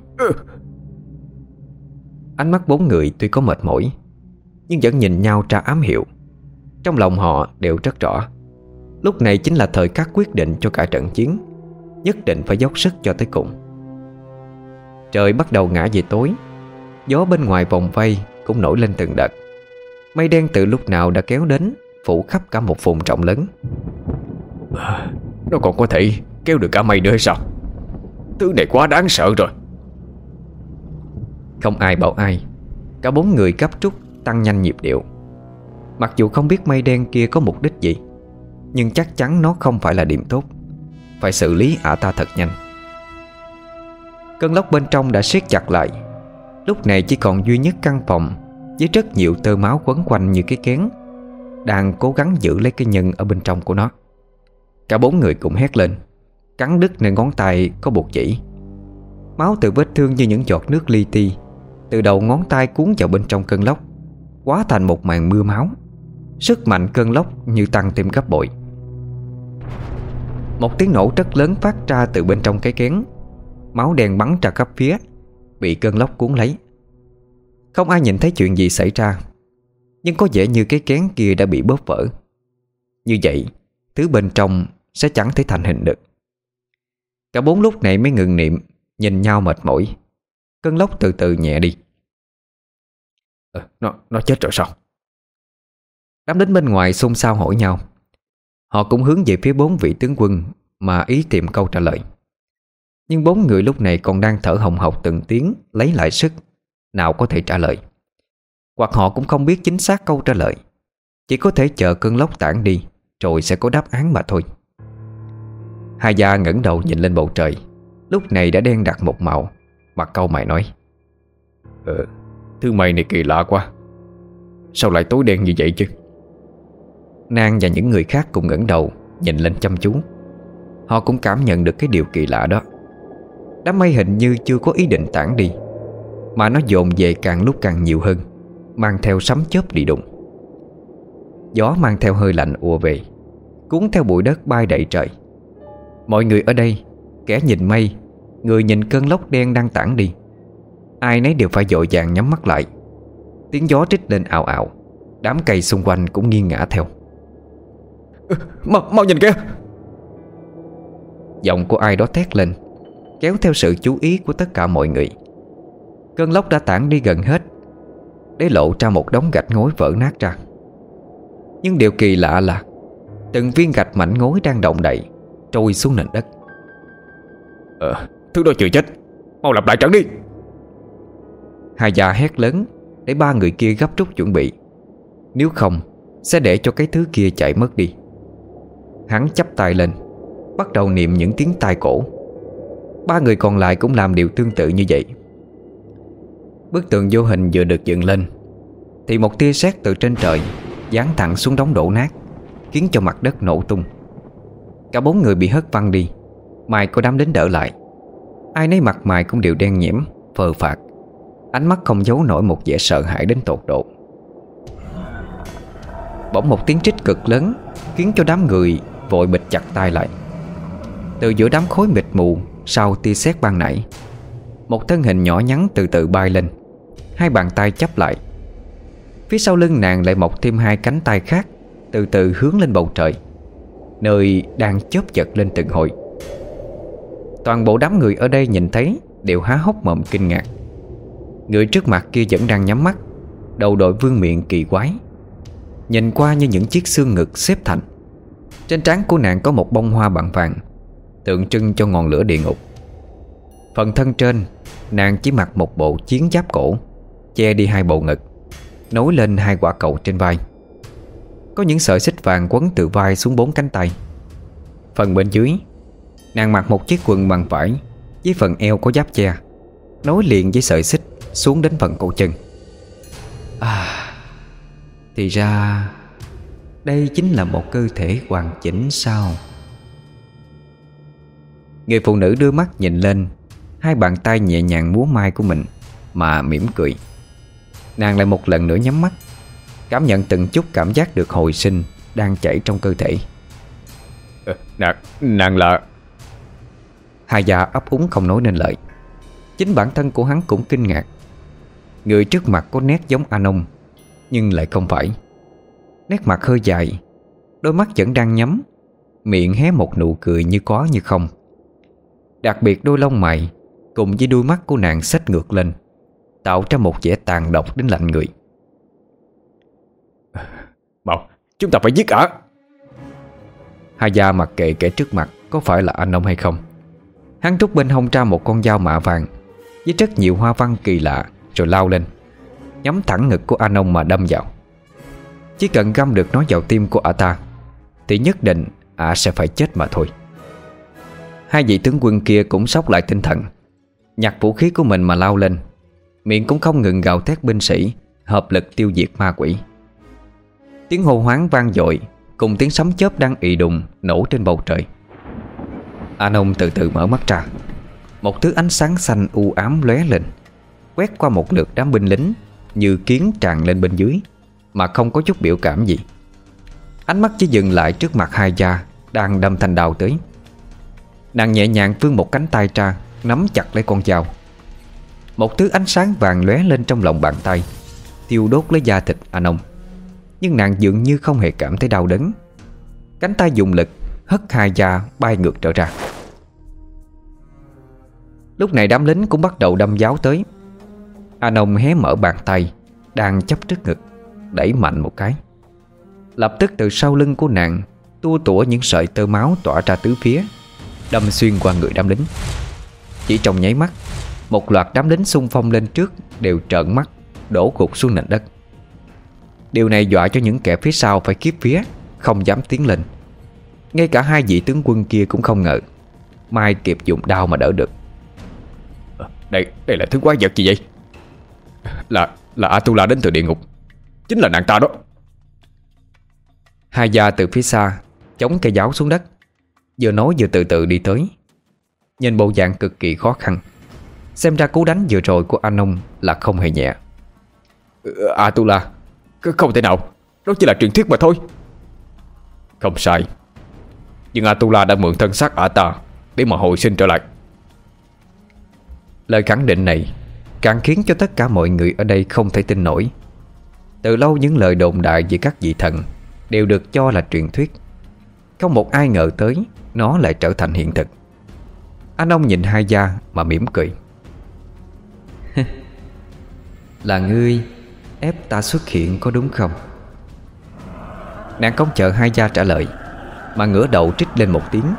Ánh mắt bốn người tuy có mệt mỏi Nhưng vẫn nhìn nhau ra ám hiệu Trong lòng họ đều rất rõ. Lúc này chính là thời khắc quyết định cho cả trận chiến Nhất định phải dốc sức cho tới cùng. Trời bắt đầu ngã về tối Gió bên ngoài vòng vây cũng nổi lên từng đợt. Mây đen từ lúc nào đã kéo đến Phủ khắp cả một vùng rộng lớn. Nó còn có thể kéo được cả mây nữa hay sao? Thứ này quá đáng sợ rồi. Không ai bảo ai Cả bốn người cấp trúc tăng nhanh nhịp điệu Mặc dù không biết mây đen kia có mục đích gì, Nhưng chắc chắn nó không phải là điểm tốt. Phải xử lý ả ta thật nhanh. Cơn lốc bên trong đã siết chặt lại. Lúc này chỉ còn duy nhất căn phòng Với rất nhiều tơ máu quấn quanh như cái kén, Đang cố gắng giữ lấy cái nhân ở bên trong của nó. Cả bốn người cũng hét lên, Cắn đứt nơi ngón tay có bột chỉ. Máu từ vết thương như những giọt nước li ti Từ đầu ngón tay cuốn vào bên trong cơn lốc quá thành một màn mưa máu. Sức mạnh cơn lốc như tăng thêm gấp bội. Một tiếng nổ rất lớn phát ra từ bên trong cái kén. Máu đen bắn ra khắp phía Bị cơn lốc cuốn lấy. Không ai nhìn thấy chuyện gì xảy ra Nhưng có vẻ như cái kén kia đã bị bóp vỡ. Như vậy Thứ bên trong sẽ chẳng thể thành hình được. Cả bốn lúc này mới ngừng niệm Nhìn nhau mệt mỏi. Cơn lốc từ từ nhẹ đi. Ờ, Nó nó chết rồi sao? Đám lính bên ngoài xôn xao hỏi nhau. Họ cũng hướng về phía bốn vị tướng quân Mà ý tìm câu trả lời. Nhưng bốn người lúc này còn đang thở hồng hộc từng tiếng Lấy lại sức Nào có thể trả lời. Hoặc họ cũng không biết chính xác câu trả lời. Chỉ có thể chờ cơn lốc tản đi Rồi sẽ có đáp án mà thôi. Hai gia ngẩng đầu nhìn lên bầu trời. Lúc này đã đen đặc một màu mà câu mày nói. Ờ, thứ mày này kỳ lạ quá. Sao lại tối đen như vậy chứ? Nang và những người khác cùng ngẩng đầu, Nhìn lên chăm chú. Họ cũng cảm nhận được cái điều kỳ lạ đó. Đám mây hình như chưa có ý định tản đi, Mà nó dồn về càng lúc càng nhiều hơn, Mang theo sấm chớp đi đụng. Gió mang theo hơi lạnh ùa về, Cuốn theo bụi đất bay đầy trời. Mọi người ở đây, Kẻ nhìn mây, Người nhìn cơn lốc đen đang tản đi, Ai nấy đều phải dội vàng nhắm mắt lại. Tiếng gió trích lên ảo ảo Đám cây xung quanh cũng nghiêng ngã theo. Mau, mau nhìn kìa. Giọng của ai đó thét lên Kéo theo sự chú ý của tất cả mọi người. Cơn lốc đã tản đi gần hết Để lộ ra một đống gạch ngói vỡ nát ra. Nhưng điều kỳ lạ là Từng viên gạch mảnh ngói đang động đậy Trôi xuống nền đất. Ờ, thứ đó chưa chết. Mau lặp lại trận đi. Hai già hét lớn Để ba người kia gấp rút chuẩn bị. Nếu không Sẽ để cho cái thứ kia chạy mất đi Hắn chắp tay lên, Bắt đầu niệm những tiếng tai cổ. Ba người còn lại cũng làm điều tương tự như vậy. Bức tường vô hình vừa được dựng lên, Thì một tia sét từ trên trời Giáng thẳng xuống đống đổ nát, Khiến cho mặt đất nổ tung. Cả bốn người bị hất văng đi Mai có đám đến đỡ lại. Ai nấy mặt mày cũng đều đen nhiễm Phờ phạt Ánh mắt không giấu nổi một vẻ sợ hãi đến tột độ. Bỗng một tiếng trích cực lớn Khiến cho đám người vội bịch chặt tay lại. Từ giữa đám khối mịt mù, Sau tia sét ban nãy, Một thân hình nhỏ nhắn từ từ bay lên. Hai bàn tay chấp lại. Phía sau lưng nàng lại mọc thêm hai cánh tay khác, Từ từ hướng lên bầu trời, Nơi đang chớp chật lên từng hồi. Toàn bộ đám người ở đây nhìn thấy Đều há hốc mồm kinh ngạc. Người trước mặt kia vẫn đang nhắm mắt, Đầu đội vương miệng kỳ quái, Nhìn qua như những chiếc xương ngực xếp thành. Trên trán của nàng có một bông hoa bằng vàng, Tượng trưng cho ngọn lửa địa ngục. Phần thân trên, Nàng chỉ mặc một bộ chiến giáp cổ, Che đi hai bộ ngực, Nối lên hai quả cầu trên vai. Có những sợi xích vàng quấn từ vai xuống bốn cánh tay. Phần bên dưới, Nàng mặc một chiếc quần bằng vải Với phần eo có giáp che, Nối liền với sợi xích xuống đến phần cổ chân. À Thì ra đây chính là một cơ thể hoàn chỉnh sao? Người phụ nữ đưa mắt nhìn lên Hai bàn tay nhẹ nhàng múa mai của mình Mà mỉm cười. Nàng lại một lần nữa nhắm mắt Cảm nhận từng chút cảm giác được hồi sinh Đang chảy trong cơ thể. Ờ, Nàng, nàng là Hai già ấp úng không nói nên lời. Chính bản thân của hắn cũng kinh ngạc. Người trước mặt có nét giống Anon Nhưng lại không phải Nét mặt hơi dài Đôi mắt vẫn đang nhắm Miệng hé một nụ cười như có như không. Đặc biệt đôi lông mày Cùng với đôi mắt của nàng xách ngược lên Tạo ra một vẻ tàn độc đến lạnh người. Mau, chúng ta phải giết ả Hai gia mặc kệ kẻ trước mặt Có phải là anh ông hay không. Hắn rút bên hông ra một con dao mạ vàng Với rất nhiều hoa văn kỳ lạ Rồi lao lên Nhắm thẳng ngực của anh ông mà đâm vào chỉ cần găm được nó vào tim của ả ta, Thì nhất định ả sẽ phải chết mà thôi. Hai vị tướng quân kia cũng sốc lại tinh thần, Nhặt vũ khí của mình mà lao lên. Miệng cũng không ngừng gào thét binh sĩ, Hợp lực tiêu diệt ma quỷ. Tiếng hô hoáng vang dội, Cùng tiếng sấm chớp đang ị đùng Nổ trên bầu trời. Anon từ từ mở mắt ra. Một thứ ánh sáng xanh u ám lóe lên, Quét qua một lượt đám binh lính Như kiến tràn lên bên dưới. Mà không có chút biểu cảm gì. Ánh mắt chỉ dừng lại trước mặt hai gia Đang đâm thanh đào tới. Nàng nhẹ nhàng vươn một cánh tay ra, Nắm chặt lấy con dao. Một thứ ánh sáng vàng lóe lên trong lòng bàn tay, Thiêu đốt lấy da thịt anh ông. Nhưng nàng dường như không hề cảm thấy đau đớn. Cánh tay dùng lực Hất hai da bay ngược trở ra. Lúc này đám lính cũng bắt đầu đâm giáo tới. Anh ông hé mở bàn tay, Đang chấp trước ngực. Đẩy mạnh một cái. Lập tức từ sau lưng của nàng, Tua tủa những sợi tơ máu tỏa ra tứ phía, Đâm xuyên qua người đám lính. Chỉ trong nháy mắt, Một loạt đám lính xung phong lên trước Đều trợn mắt, Đổ gục xuống nền đất. Điều này dọa cho những kẻ phía sau phải kiếp phía, Không dám tiến lên. Ngay cả hai vị tướng quân kia cũng không ngờ Mai kịp dùng đao mà đỡ được. Ờ, đây đây là thứ quái vật gì vậy? Là là Atula đến từ địa ngục. Chính là nàng ta đó. Hai gia từ phía xa Chống cây giáo xuống đất Vừa nói vừa từ từ đi tới. Nhìn bộ dạng cực kỳ khó khăn Xem ra cú đánh vừa rồi của anh ông Là không hề nhẹ. Ừ, Atula Không thể nào Đó chỉ là truyền thuyết mà thôi. Không sai Nhưng Atula đã mượn thân xác Ata Để mà hồi sinh trở lại. Lời khẳng định này Càng khiến cho tất cả mọi người ở đây không thể tin nổi từ lâu những lời đồn đại về các vị thần Đều được cho là truyền thuyết. Không một ai ngờ tới Nó lại trở thành hiện thực. Anh ông nhìn hai gia mà mỉm cười. cười Là ngươi, Ép ta xuất hiện có đúng không? Nàng công chờ hai gia trả lời, Mà ngửa đầu trích lên một tiếng,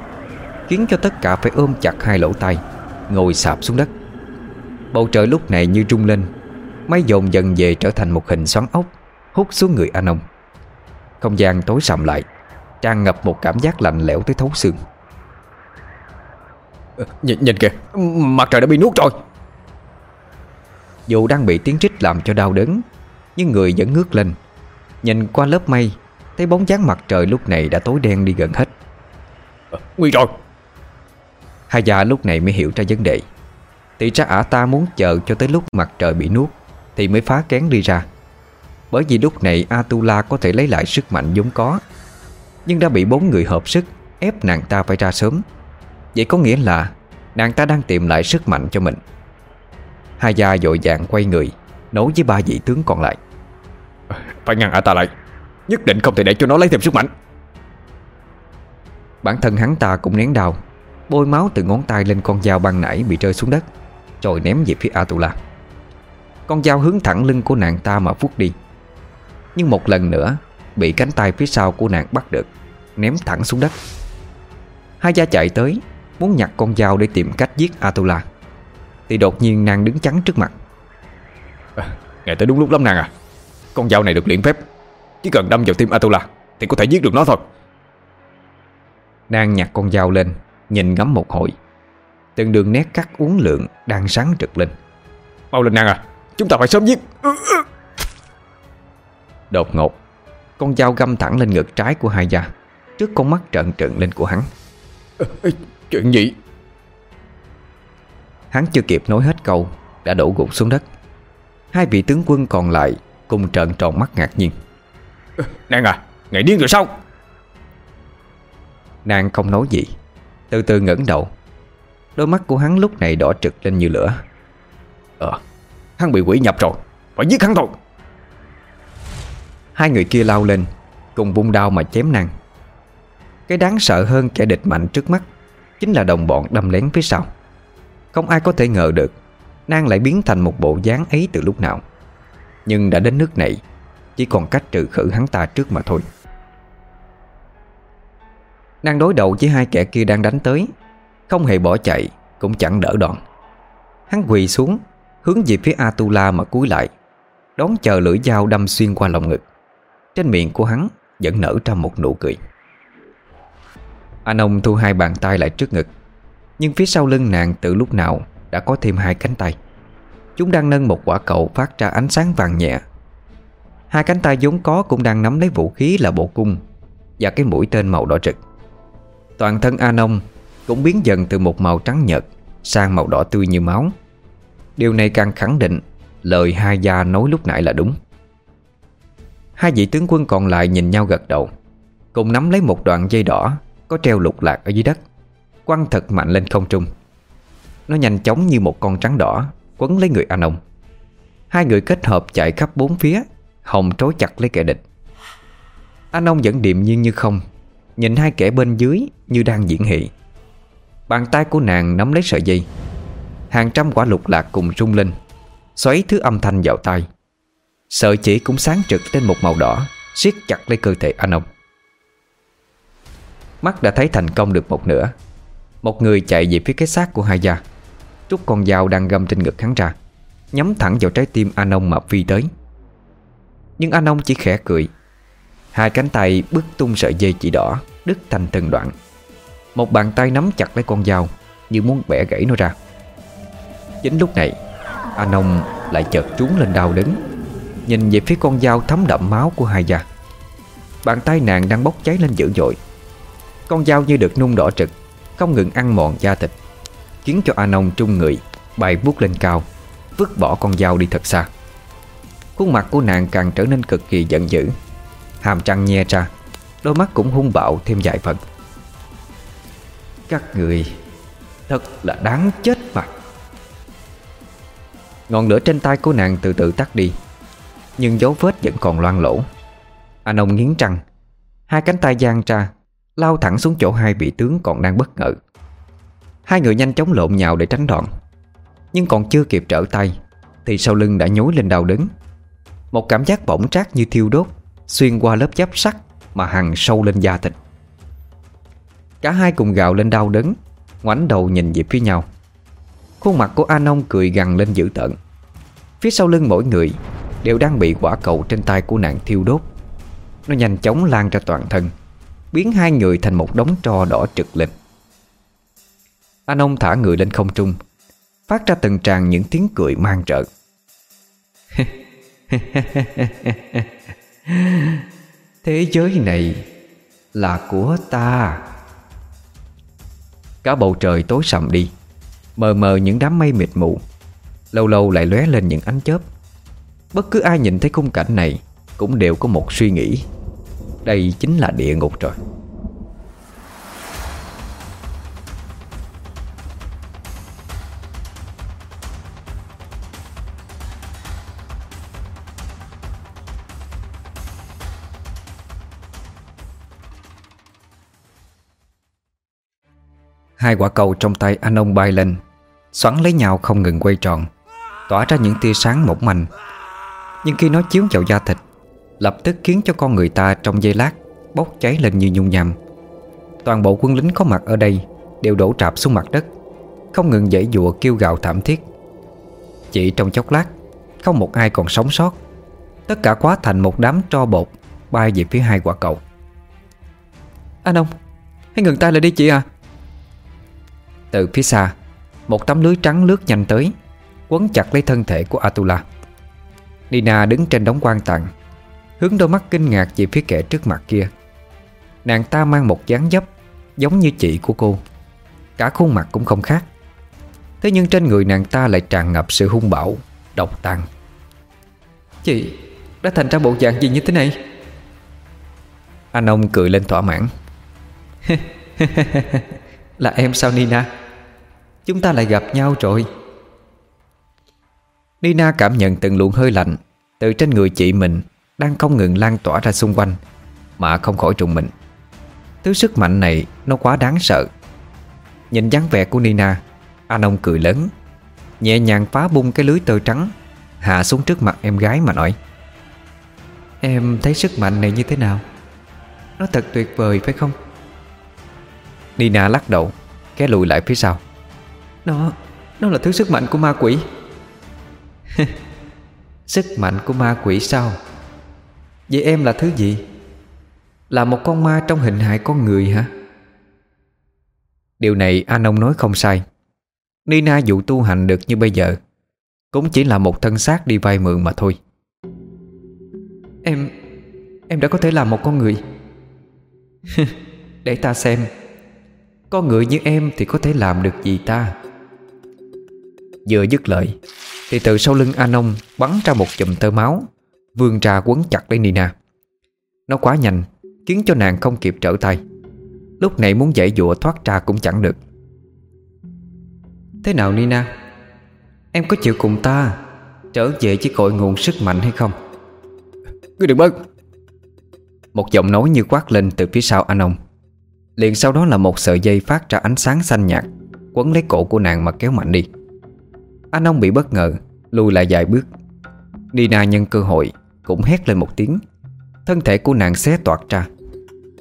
Khiến cho tất cả phải ôm chặt hai lỗ tay Ngồi sạp xuống đất. Bầu trời lúc này như rung lên Máy dồn dần về trở thành một hình xoắn ốc Hút xuống người anh ông. Không gian tối sầm lại Tràn ngập một cảm giác lạnh lẽo tới thấu xương. Ờ, Nhìn, nhìn kìa Mặt trời đã bị nuốt rồi. Dù đang bị tiếng trích làm cho đau đớn Nhưng người vẫn ngước lên. Nhìn qua lớp mây Thấy bóng dáng mặt trời lúc này đã tối đen đi gần hết. À, Nguy rồi. Hai già lúc này mới hiểu ra vấn đề. Thì ra ả ta muốn chờ cho tới lúc mặt trời bị nuốt Thì mới phá kén đi ra. Bởi vì lúc này Atula có thể lấy lại sức mạnh vốn có. Nhưng đã bị bốn người hợp sức Ép nàng ta phải ra sớm. Vậy có nghĩa là Nàng ta đang tìm lại sức mạnh cho mình. Hai gia dội vàng quay người Nối với ba vị tướng còn lại. Phải ngăn ả ta lại Nhất định không thể để cho nó lấy thêm sức mạnh. Bản thân hắn ta cũng nén đau Bôi máu từ ngón tay lên con dao ban nãy Bị rơi xuống đất Rồi ném về phía Atula Con dao hướng thẳng lưng của nàng ta mà phút đi. Nhưng một lần nữa Bị cánh tay phía sau của nàng bắt được Ném thẳng xuống đất. Hai gia chạy tới Muốn nhặt con dao để tìm cách giết Atula. Thì đột nhiên nàng đứng chắn trước mặt. À, Nghe tới đúng lúc lắm nàng à. Con dao này được luyện phép. Chỉ cần đâm vào tim Atula Thì có thể giết được nó thôi. Nàng nhặt con dao lên Nhìn ngắm một hồi. Từng đường nét cắt uốn lượn đang sáng rực lên. Mau lên nàng à Chúng ta phải sớm giết. Đột ngột Con dao găm thẳng lên ngực trái của hai gia Trước con mắt trợn trợn lên của hắn. Chuyện gì? Hắn chưa kịp nói hết câu Đã đổ gục xuống đất. Hai vị tướng quân còn lại Cùng trợn tròn mắt ngạc nhiên. Nàng à Ngày điên rồi sao? Nàng không nói gì Từ từ ngẩng đầu. Đôi mắt của hắn lúc này đỏ trực lên như lửa. Ờ Hắn bị quỷ nhập rồi, Phải giết hắn thôi. Hai người kia lao lên, Cùng vung đao mà chém nàng. Cái đáng sợ hơn kẻ địch mạnh trước mắt Chính là đồng bọn đâm lén phía sau. Không ai có thể ngờ được, Nàng lại biến thành một bộ dáng ấy từ lúc nào. Nhưng đã đến nước này, Chỉ còn cách trừ khử hắn ta trước mà thôi. Nàng đối đầu với hai kẻ kia đang đánh tới, Không hề bỏ chạy, Cũng chẳng đỡ đòn. Hắn quỳ xuống Hướng về phía Atula mà cúi lại, Đón chờ lưỡi dao đâm xuyên qua lòng ngực. Trên miệng của hắn Vẫn nở ra một nụ cười. Anh ông thu hai bàn tay lại trước ngực, Nhưng phía sau lưng nàng từ lúc nào Đã có thêm hai cánh tay. Chúng đang nâng một quả cầu phát ra ánh sáng vàng nhẹ. Hai cánh tay vốn có cũng đang nắm lấy vũ khí là bộ cung Và cái mũi tên màu đỏ trực Toàn thân A Nông cũng biến dần từ một màu trắng nhợt Sang màu đỏ tươi như máu. Điều này càng khẳng định Lời hai gia nói lúc nãy là đúng. Hai vị tướng quân còn lại nhìn nhau gật đầu, Cùng nắm lấy một đoạn dây đỏ Có treo lục lạc ở dưới đất, Quăng thật mạnh lên không trung. Nó nhanh chóng như một con trắng đỏ Quấn lấy người anh ông. Hai người kết hợp chạy khắp bốn phía, Hồng trối chặt lấy kẻ địch. Anh ông vẫn điềm nhiên như không, Nhìn hai kẻ bên dưới như đang diễn hị. Bàn tay của nàng nắm lấy sợi dây Hàng trăm quả lục lạc cùng rung lên, Xoáy thứ âm thanh vào tay Sợi chỉ cũng sáng trực lên một màu đỏ, siết chặt lấy cơ thể anh ông. Mắt đã thấy thành công được một nửa. Một người chạy về phía cái xác của hai gia. Trúc con dao đang găm trên ngực hắn ra, Nhắm thẳng vào trái tim anh ông mà phi tới. Nhưng anh ông chỉ khẽ cười. Hai cánh tay bứt tung sợi dây chỉ đỏ, Đứt thành từng đoạn. Một bàn tay nắm chặt lấy con dao Như muốn bẻ gãy nó ra. Chính lúc này Anh ông lại chợt trúng lên đau đớn, Nhìn về phía con dao thấm đậm máu của hai gia. Bàn tay nàng đang bốc cháy lên dữ dội. Con dao như được nung đỏ trực Không ngừng ăn mòn da thịt, Khiến cho Anon trung người, Bay bút lên cao, Vứt bỏ con dao đi thật xa. Khuôn mặt của nàng càng trở nên cực kỳ giận dữ, Hàm răng nhe ra, Đôi mắt cũng hung bạo thêm vài phần. Các người, Thật là đáng chết mà. Ngọn lửa trên tay của nàng từ từ tắt đi. Nhưng dấu vết vẫn còn loang lỗ Anh ông nghiến răng. Hai cánh tay giang ra, Lao thẳng xuống chỗ hai vị tướng còn đang bất ngờ. Hai người nhanh chóng lộn nhào để tránh đòn. Nhưng còn chưa kịp trở tay, Thì sau lưng đã nhối lên đau đớn. Một cảm giác bỏng trát như thiêu đốt, Xuyên qua lớp giáp sắt Mà hằn sâu lên da thịt. Cả hai cùng gào lên đau đớn, Ngoảnh đầu nhìn về phía nhau. Khuôn mặt của An Ông cười gằn lên dữ tợn. Phía sau lưng mỗi người Đều đang bị quả cầu trên tay của nàng thiêu đốt. Nó nhanh chóng lan ra toàn thân, Biến hai người thành một đống tro đỏ trực lên Anh ông thả người lên không trung, Phát ra từng tràng những tiếng cười mang trợ. Thế giới này là của ta. Cả bầu trời tối sầm đi. Mờ mờ những đám mây mịt mù. Lâu lâu lại lóe lên những ánh chớp. Bất cứ ai nhìn thấy khung cảnh này Cũng đều có một suy nghĩ. Đây chính là địa ngục rồi. Hai quả cầu trong tay anh ông bay lên, Xoắn lấy nhau không ngừng quay tròn, Tỏa ra những tia sáng mỏng manh. Nhưng khi nó chiếu vào da thịt, Lập tức khiến cho con người ta trong giây lát Bốc cháy lên như nhung nhằm. Toàn bộ quân lính có mặt ở đây Đều đổ trạp xuống mặt đất, Không ngừng dãy dụa kêu gào thảm thiết. Chỉ trong chốc lát, Không một ai còn sống sót. Tất cả quá thành một đám tro bột Bay về phía hai quả cầu. Anh ông, Hãy ngừng tay lại đi chị à. Từ phía xa Một tấm lưới trắng lướt nhanh tới Quấn chặt lấy thân thể của Atula. Nina đứng trên đống quan tàn Hướng đôi mắt kinh ngạc về phía kẻ trước mặt kia. Nàng ta mang một dáng dấp Giống như chị của cô Cả khuôn mặt cũng không khác. Thế nhưng trên người nàng ta lại tràn ngập sự hung bạo Độc tàn. Chị đã thành ra bộ dạng gì như thế này? Anh ông cười lên thỏa mãn. Là em sao Nina Chúng ta lại gặp nhau rồi. Nina cảm nhận từng luồng hơi lạnh Từ trên người chị mình Đang không ngừng lan tỏa ra xung quanh, Mà không khỏi trùng mình. Thứ sức mạnh này nó quá đáng sợ. Nhìn dáng vẻ của Nina, Anh ông cười lớn, Nhẹ nhàng phá bung cái lưới tơ trắng, Hạ xuống trước mặt em gái mà nói, Em thấy sức mạnh này như thế nào? Nó thật tuyệt vời phải không? Nina lắc đầu Cái lùi lại phía sau. Nó Nó là thứ sức mạnh của ma quỷ. Sức mạnh của ma quỷ sao? Vậy em là thứ gì? Là một con ma trong hình hài con người hả? Điều này anh ông nói không sai. Nina dù tu hành được như bây giờ, Cũng chỉ là một thân xác đi vay mượn mà thôi. Em Em đã có thể làm một con người. Để ta xem Con người như em thì có thể làm được gì ta? Vừa dứt lời. Thì từ sau lưng Anon Bắn ra một chùm tơ máu Vươn ra quấn chặt lấy Nina. Nó quá nhanh Khiến cho nàng không kịp trở tay. Lúc này muốn dãy dụa thoát ra cũng chẳng được. Thế nào Nina? Em có chịu cùng ta Trở về với cội nguồn sức mạnh hay không? Ngươi đừng bớt Một giọng nói như quát lên từ phía sau anh ông Liền sau đó là một sợi dây phát ra ánh sáng xanh nhạt Quấn lấy cổ của nàng mà kéo mạnh đi anh ông bị bất ngờ, Lùi lại vài bước. Nina nhân cơ hội, Cũng hét lên một tiếng. Thân thể của nàng xé toạc ra.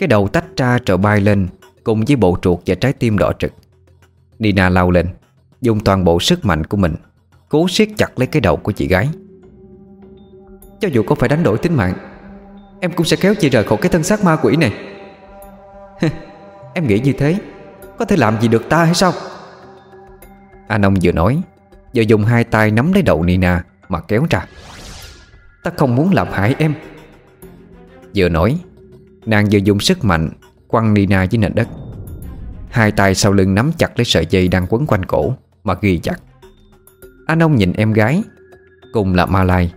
Cái đầu tách ra trở bay lên, Cùng với bộ ruột và trái tim đỏ trực Nina lao lên, Dùng toàn bộ sức mạnh của mình, Cố siết chặt lấy cái đầu của chị gái. Cho dù có phải đánh đổi tính mạng, Em cũng sẽ kéo chị rời khỏi cái thân xác ma quỷ này. Em nghĩ như thế, Có thể làm gì được ta hay sao? Anh ông vừa nói Vừa dùng hai tay nắm lấy đầu Nina Mà kéo ra. Ta không muốn làm hại em. Vừa nói, Nàng vừa dùng sức mạnh Quăng Nina dưới nền đất. Hai tay sau lưng nắm chặt lấy sợi dây đang quấn quanh cổ Mà ghi chặt. Anh ông nhìn em gái, Cùng là Malai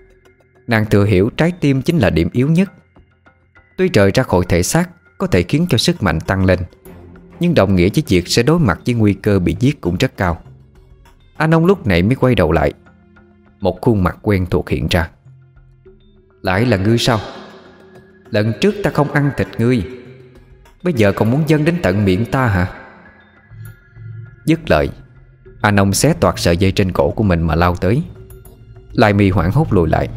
Nàng thừa hiểu trái tim chính là điểm yếu nhất. Tuy trời ra khỏi thể xác Có thể khiến cho sức mạnh tăng lên, Nhưng đồng nghĩa với việc sẽ đối mặt với nguy cơ bị giết cũng rất cao. Anh ông lúc này mới quay đầu lại. Một khuôn mặt quen thuộc hiện ra. Lại là ngươi sao? Lần trước ta không ăn thịt ngươi. Bây giờ còn muốn dâng đến tận miệng ta hả? Dứt lời, Anh ông xé toạc sợi dây trên cổ của mình mà lao tới. Lai mi hoảng hốt lùi lại.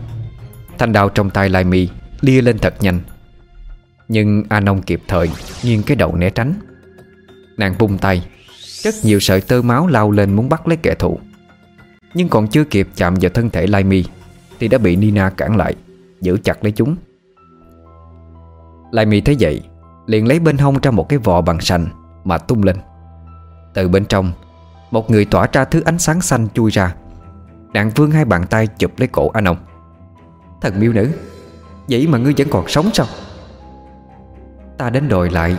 Thanh đao trong tay Lai mi Lia lên thật nhanh. Nhưng Anh ông kịp thời, Nghiêng cái đầu né tránh. Nàng bung tay rất nhiều sợi tơ máu lao lên muốn bắt lấy kẻ thù. Nhưng còn chưa kịp chạm vào thân thể Lai mi, Thì đã bị Nina cản lại, Giữ chặt lấy chúng. Lai mi thấy vậy, Liền lấy bên hông ra một cái vò bằng sành Mà tung lên. Từ bên trong, Một người tỏa ra thứ ánh sáng xanh chui ra. Đạn vương hai bàn tay chụp lấy cổ anh ông. Thần miêu nữ, Vậy mà ngươi vẫn còn sống sao? Ta đến đòi lại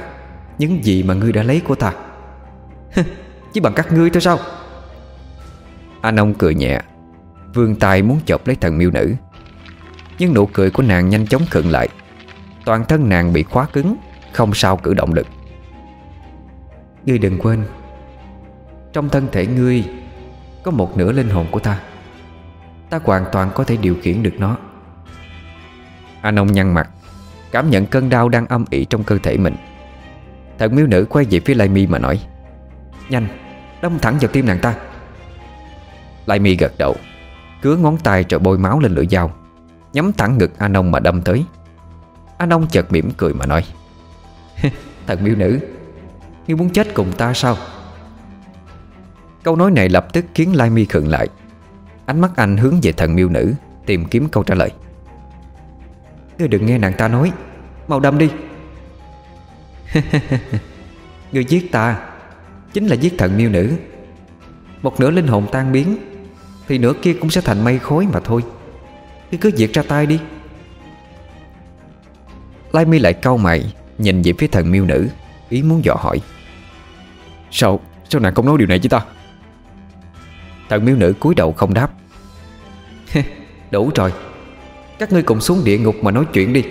Những gì mà ngươi đã lấy của ta. Chỉ bằng các ngươi thôi sao? Anh ông cười nhẹ, Vương tay muốn chộp lấy thần miêu nữ. Nhưng nụ cười của nàng nhanh chóng khựng lại. Toàn thân nàng bị khóa cứng, Không sao cử động được. Ngươi đừng quên, Trong thân thể ngươi Có một nửa linh hồn của ta. Ta hoàn toàn có thể điều khiển được nó. Anh ông nhăn mặt, Cảm nhận cơn đau đang âm ỉ trong cơ thể mình. Thần miêu nữ quay về phía Lai Mi mà nói Nhanh, Đâm thẳng vào tim nàng ta. Lai Mi gật đầu, Cứa ngón tay rồi bôi máu lên lưỡi dao, Nhắm thẳng ngực anh ông mà đâm tới. Anh ông chợt mỉm cười mà nói Thần miêu nữ Ngươi muốn chết cùng ta sao? Câu nói này lập tức khiến Lai Mi khựng lại. Ánh mắt anh hướng về thần miêu nữ, Tìm kiếm câu trả lời. Ngươi đừng nghe nàng ta nói, Mau đâm đi. Ngươi giết ta Chính là giết thần miêu nữ. Một nửa linh hồn tan biến Thì nửa kia cũng sẽ thành mây khối mà thôi. Cứ cứ diệt ra tay đi. Lai mi lại cau mày Nhìn về phía thần miêu nữ Ý muốn dò hỏi. Sao, sao nàng không nói điều này với ta? Thần miêu nữ cúi đầu không đáp. Đủ rồi. Các ngươi cùng xuống địa ngục mà nói chuyện đi.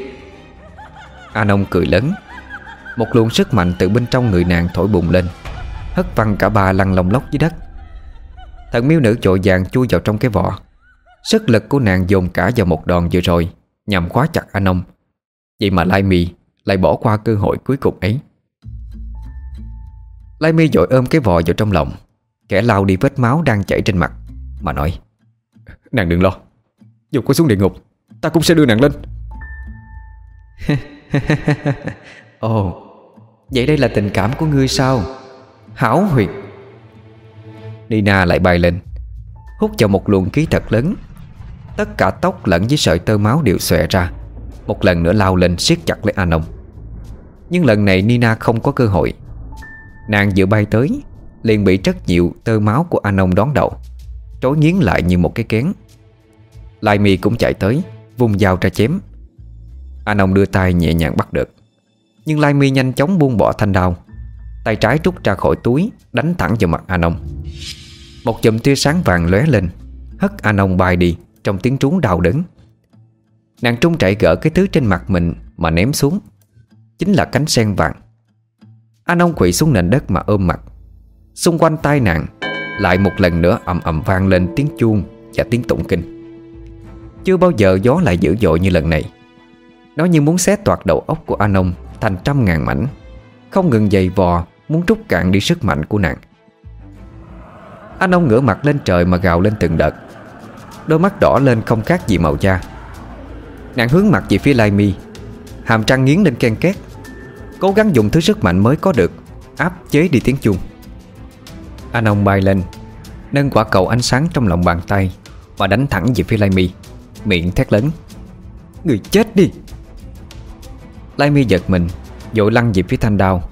An ông cười lớn. Một luồng sức mạnh từ bên trong người nàng thổi bùng lên. Hất văng cả ba lăn lông lóc dưới đất. Thần miêu nữ trội vàng chui vào trong cái vỏ. Sức lực của nàng dồn cả vào một đòn vừa rồi Nhằm khóa chặt anh ông. Vậy mà Lai Mi lại bỏ qua cơ hội cuối cùng ấy. Lai Mi dội ôm cái vò vào trong lòng. Kẻ lau đi vết máu đang chảy trên mặt Mà nói Nàng đừng lo Dù có xuống địa ngục Ta cũng sẽ đưa nàng lên. Ồ Vậy đây là tình cảm của ngươi sao Hảo huyệt. Nina lại bay lên, Hút vào một luồng khí thật lớn. Tất cả tóc lẫn với sợi tơ máu đều xòe ra, Một lần nữa lao lên siết chặt lấy Anon. Nhưng lần này Nina không có cơ hội. Nàng vừa bay tới, Liền bị rất nhiều tơ máu của anh đón đầu Trối nghiến lại như một cái kén. Lai mi cũng chạy tới Vùng dao ra chém. Anh đưa tay nhẹ nhàng bắt được, Nhưng Lai mi nhanh chóng buông bỏ thanh đao Tay trái rút ra khỏi túi, Đánh thẳng vào mặt anh Một chùm tia sáng vàng lóe lên, Hất anh bay đi Trong tiếng trúng đau đớn. Nàng trung chạy gỡ cái thứ trên mặt mình Mà ném xuống, Chính là cánh sen vàng. Anh quỵ xuống nền đất mà ôm mặt. Xung quanh tai nạn Lại một lần nữa ầm ầm vang lên tiếng chuông Và tiếng tụng kinh. Chưa bao giờ gió lại dữ dội như lần này. Nó như muốn xé toạc đầu óc của anh Thành trăm ngàn mảnh, Không ngừng giày vò Muốn trút cạn đi sức mạnh của nàng. Anh ông ngửa mặt lên trời mà gào lên từng đợt. Đôi mắt đỏ lên không khác gì màu da. Nàng hướng mặt về phía Lai Mi. Hàm trăng nghiến lên ken két. Cố gắng dùng thứ sức mạnh mới có được, Áp chế đi tiếng chuông. Anh ông bay lên, Nâng quả cầu ánh sáng trong lòng bàn tay Và đánh thẳng về phía Lai Mi, Miệng thét lớn. Người chết đi! Lai Mi giật mình Dội lăn về phía thanh đao.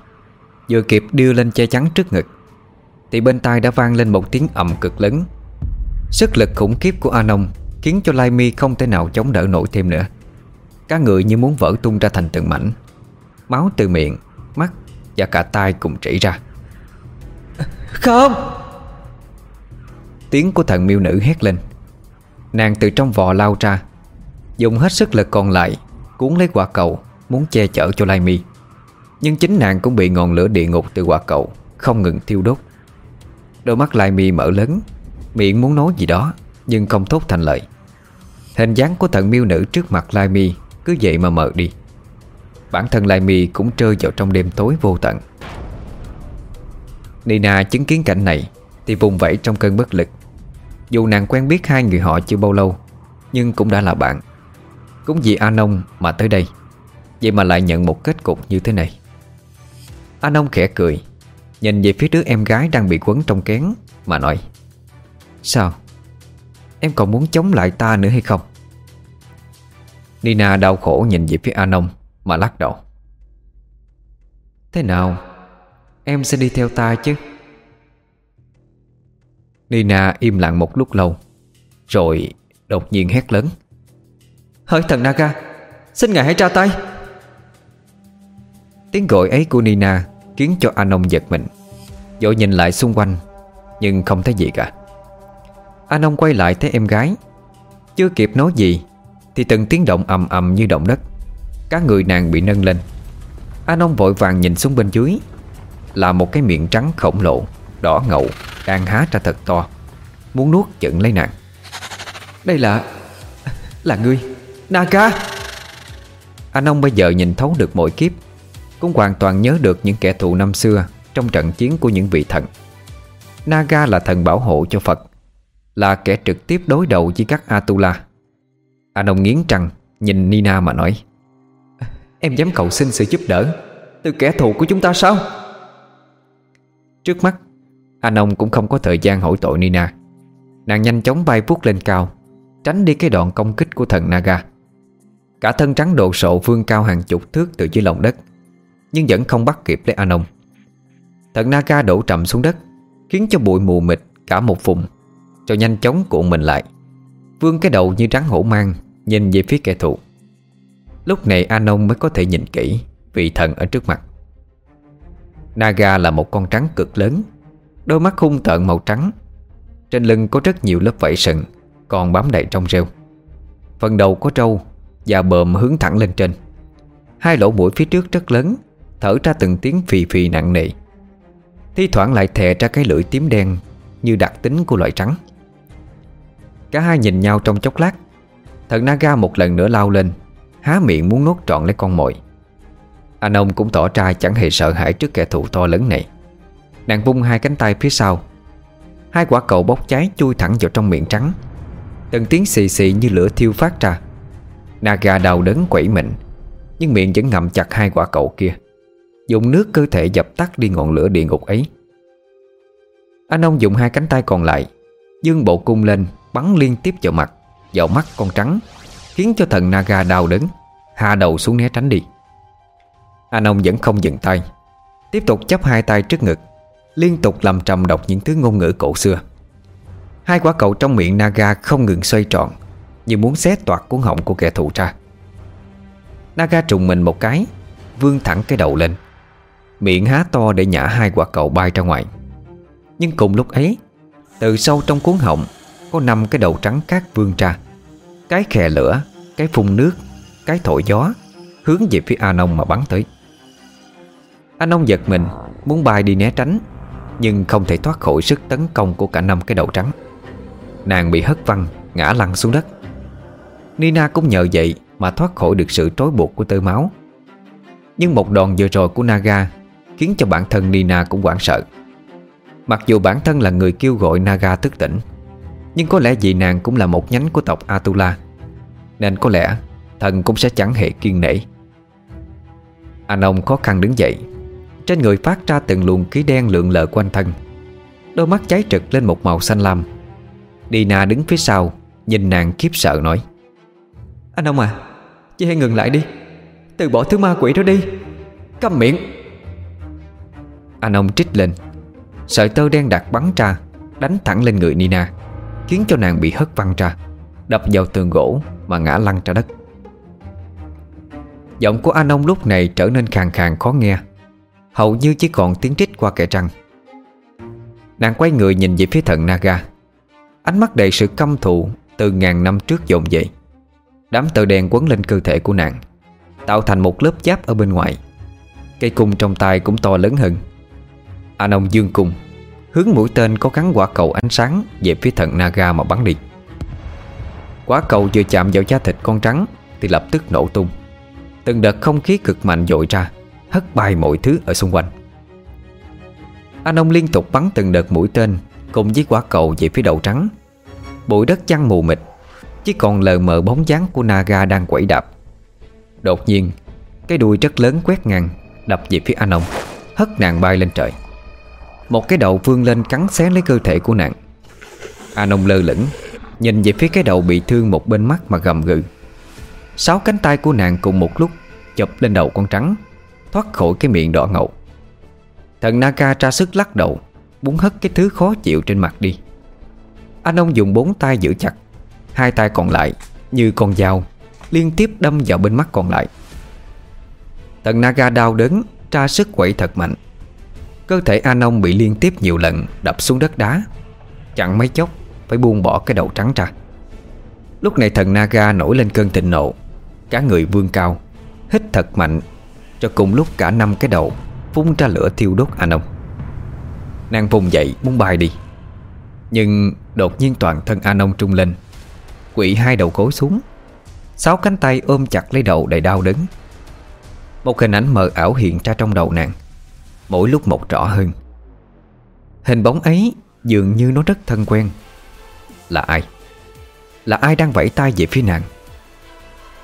Vừa kịp đưa lên che chắn trước ngực Thì bên tai đã vang lên một tiếng ầm cực lớn. Sức lực khủng khiếp của Anon Khiến cho Lai Mi không thể nào chống đỡ nổi thêm nữa. Cả người như muốn vỡ tung ra thành từng mảnh Máu từ miệng, mắt và cả tai cùng chảy ra. Không! Tiếng của thần miêu nữ hét lên. Nàng từ trong vò lao ra Dùng hết sức lực còn lại Cuốn lấy quả cầu Muốn che chở cho Lai Mi nhưng chính nàng cũng bị ngọn lửa địa ngục từ quả cầu, Không ngừng thiêu đốt. Đôi mắt Lai Mi mở lớn, Miệng muốn nói gì đó, Nhưng không thốt thành lời. Hình dáng của thần miêu nữ trước mặt Lai Mi Cứ vậy mà mờ đi. Bản thân Lai Mi cũng trơi vào trong đêm tối vô tận. Nina chứng kiến cảnh này Thì vùng vẫy trong cơn bất lực. Dù nàng quen biết hai người họ chưa bao lâu, Nhưng cũng đã là bạn. Cũng vì Anon mà tới đây. Vậy mà lại nhận một kết cục như thế này. Anh ông khẽ cười, Nhìn về phía đứa em gái đang bị quấn trong kén, Mà nói, Sao? Em còn muốn chống lại ta nữa hay không? Nina đau khổ nhìn về phía Anon Mà lắc đầu, Thế nào? Em sẽ đi theo ta chứ? Nina im lặng một lúc lâu, Rồi đột nhiên hét lớn Hỡi thần Naga, Xin ngài hãy ra tay. Tiếng gọi ấy của Nina Khiến cho anh ông giật mình. Dội nhìn lại xung quanh, Nhưng không thấy gì cả. Anh ông quay lại thấy em gái. Chưa kịp nói gì, Thì từng tiếng động ầm ầm như động đất. Cả người nàng bị nâng lên. Anh ông vội vàng nhìn xuống bên dưới. Là một cái miệng trắng khổng lồ, Đỏ ngầu, Đang há ra thật to. Muốn nuốt chửng lấy nàng. Đây là Là ngươi Naga Anon bây giờ nhìn thấu được mọi kiếp. Cũng hoàn toàn nhớ được những kẻ thù năm xưa Trong trận chiến của những vị thần. Naga là thần bảo hộ cho Phật, Là kẻ trực tiếp đối đầu với các Atula. Anh ông nghiến răng Nhìn Nina mà nói, Em dám cầu xin sự giúp đỡ Từ kẻ thù của chúng ta sao? Trước mắt, Anh ông cũng không có thời gian hỏi tội Nina. Nàng nhanh chóng bay vút lên cao, Tránh đi cái đoạn công kích của thần Naga. Cả thân trắng độ sộ vươn cao hàng chục thước từ dưới lòng đất. Nhưng vẫn không bắt kịp lấy Anon. Thần Naga đổ trầm xuống đất, Khiến cho bụi mù mịt cả một vùng Rồi nhanh chóng cuộn mình lại. Vương cái đầu như rắn hổ mang, Nhìn về phía kẻ thù. Lúc này Anon mới có thể nhìn kỹ Vị thần ở trước mặt. Naga là một con trắng cực lớn, Đôi mắt hung tợn màu trắng. Trên lưng có rất nhiều lớp vảy sừng, Còn bám đầy trong rêu. Phần đầu có trâu Và bờm hướng thẳng lên trên. Hai lỗ mũi phía trước rất lớn Thở ra từng tiếng phì phì nặng nề. Thi thoảng lại thè ra cái lưỡi tím đen Như đặc tính của loại trắng. Cả hai nhìn nhau trong chốc lát. Thần Naga một lần nữa lao lên, Há miệng muốn nuốt trọn lấy con mồi. Anh ông cũng tỏ ra chẳng hề sợ hãi Trước kẻ thù to lớn này. Nàng vung hai cánh tay phía sau. Hai quả cầu bốc cháy chui thẳng vào trong miệng trắng. Từng tiếng xì xì như lửa thiêu phát ra. Naga đau đớn quẩy mình, Nhưng miệng vẫn ngậm chặt hai quả cầu kia. Dùng nước cơ thể dập tắt đi ngọn lửa địa ngục ấy. Anh ông dùng hai cánh tay còn lại Dương bộ cung lên, Bắn liên tiếp vào mặt, Vào mắt con trắng, Khiến cho thần Naga đau đớn, Hạ đầu xuống né tránh đi. Anh ông vẫn không dừng tay, Tiếp tục chấp hai tay trước ngực, Liên tục làm trầm đọc những thứ ngôn ngữ cổ xưa. Hai quả cầu trong miệng Naga không ngừng xoay tròn, Như muốn xé toạc cuốn họng của kẻ thù ra. Naga trùng mình một cái, Vươn thẳng cái đầu lên. Miệng há to để nhả hai quả cầu bay ra ngoài. Nhưng cùng lúc ấy, Từ sâu trong cuốn họng, Có năm cái đầu trắng cát vươn ra. Cái khè lửa, Cái phun nước, Cái thổi gió, Hướng về phía A Nông mà bắn tới. A Nông giật mình, Muốn bay đi né tránh, Nhưng không thể thoát khỏi sức tấn công của cả năm cái đầu trắng. Nàng bị hất văng, Ngã lăn xuống đất. Nina cũng nhờ vậy mà thoát khỏi được sự trói buộc của tơ máu. Nhưng một đòn vừa rồi của Naga Khiến cho bản thân Nina cũng hoảng sợ. Mặc dù bản thân là người kêu gọi Naga thức tỉnh, Nhưng có lẽ vì nàng cũng là một nhánh của tộc Atula, Nên có lẽ thần cũng sẽ chẳng hề kiên nể. Anh ông khó khăn đứng dậy, Trên người phát ra từng luồng khí đen lượn lờ quanh thân. Đôi mắt cháy trực lên một màu xanh lam. Dina đứng phía sau, Nhìn nàng khiếp sợ nói, Anh ông à Chị hãy ngừng lại đi. Từ bỏ thứ ma quỷ đó đi. Câm miệng. Anh ông trích lên. Sợi tơ đen đặc bắn ra, Đánh thẳng lên người Nina, Khiến cho nàng bị hất văng ra, Đập vào tường gỗ mà ngã lăn ra đất. Giọng của anh ông lúc này trở nên khàn khàn khó nghe, Hầu như chỉ còn tiếng trích qua kẻ răng. Nàng quay người nhìn về phía thần Naga. Ánh mắt đầy sự căm thù Từ ngàn năm trước dồn dậy. Đám tờ đen quấn lên cơ thể của nàng, Tạo thành một lớp giáp ở bên ngoài. Cây cung trong tay cũng to lớn hơn. Anh ông dương cung, Hướng mũi tên có gắn quả cầu ánh sáng Về phía thần Naga mà bắn đi. Quả cầu vừa chạm vào da thịt con trắng Thì lập tức nổ tung. Từng đợt không khí cực mạnh dội ra, Hất bay mọi thứ ở xung quanh. Anh ông liên tục bắn từng đợt mũi tên Cùng với quả cầu về phía đầu trắng. Bụi đất chăn mù mịt, Chỉ còn lờ mờ bóng dáng của Naga đang quẩy đạp. Đột nhiên, Cái đuôi rất lớn quét ngang, Đập về phía anh ông, Hất nàng bay lên trời. Một cái đầu vươn lên cắn xé lấy cơ thể của nàng. Anh lơ lửng, Nhìn về phía cái đầu bị thương một bên mắt mà gầm gừ. Sáu cánh tay của nàng cùng một lúc Chụp lên đầu con trắng, Thoát khỏi cái miệng đỏ ngầu. Thần Naka ra sức lắc đầu, Muốn hất cái thứ khó chịu trên mặt đi. Anh ông dùng bốn tay giữ chặt, Hai tay còn lại Như con dao, Liên tiếp đâm vào bên mắt còn lại. Tần Naga đau đớn, Tra sức quậy thật mạnh. Cơ thể An Ông bị liên tiếp nhiều lần Đập xuống đất đá. Chẳng mấy chốc, phải buông bỏ cái đầu trắng ra. Lúc này thần Naga nổi lên cơn thịnh nộ, Cả người vương cao, Hít thật mạnh, Cho cùng lúc cả năm cái đầu Phun ra lửa thiêu đốt An Ông Nàng vùng dậy muốn bay đi. Nhưng đột nhiên toàn thân An Ông trung lên, Quỵ hai đầu gối xuống. Sáu cánh tay ôm chặt lấy đầu đầy đau đớn. Một hình ảnh mờ ảo hiện ra trong đầu nàng. Mỗi lúc một rõ hơn. Hình bóng ấy dường như nó rất thân quen. Là ai? Là ai đang vẫy tay về phía nàng?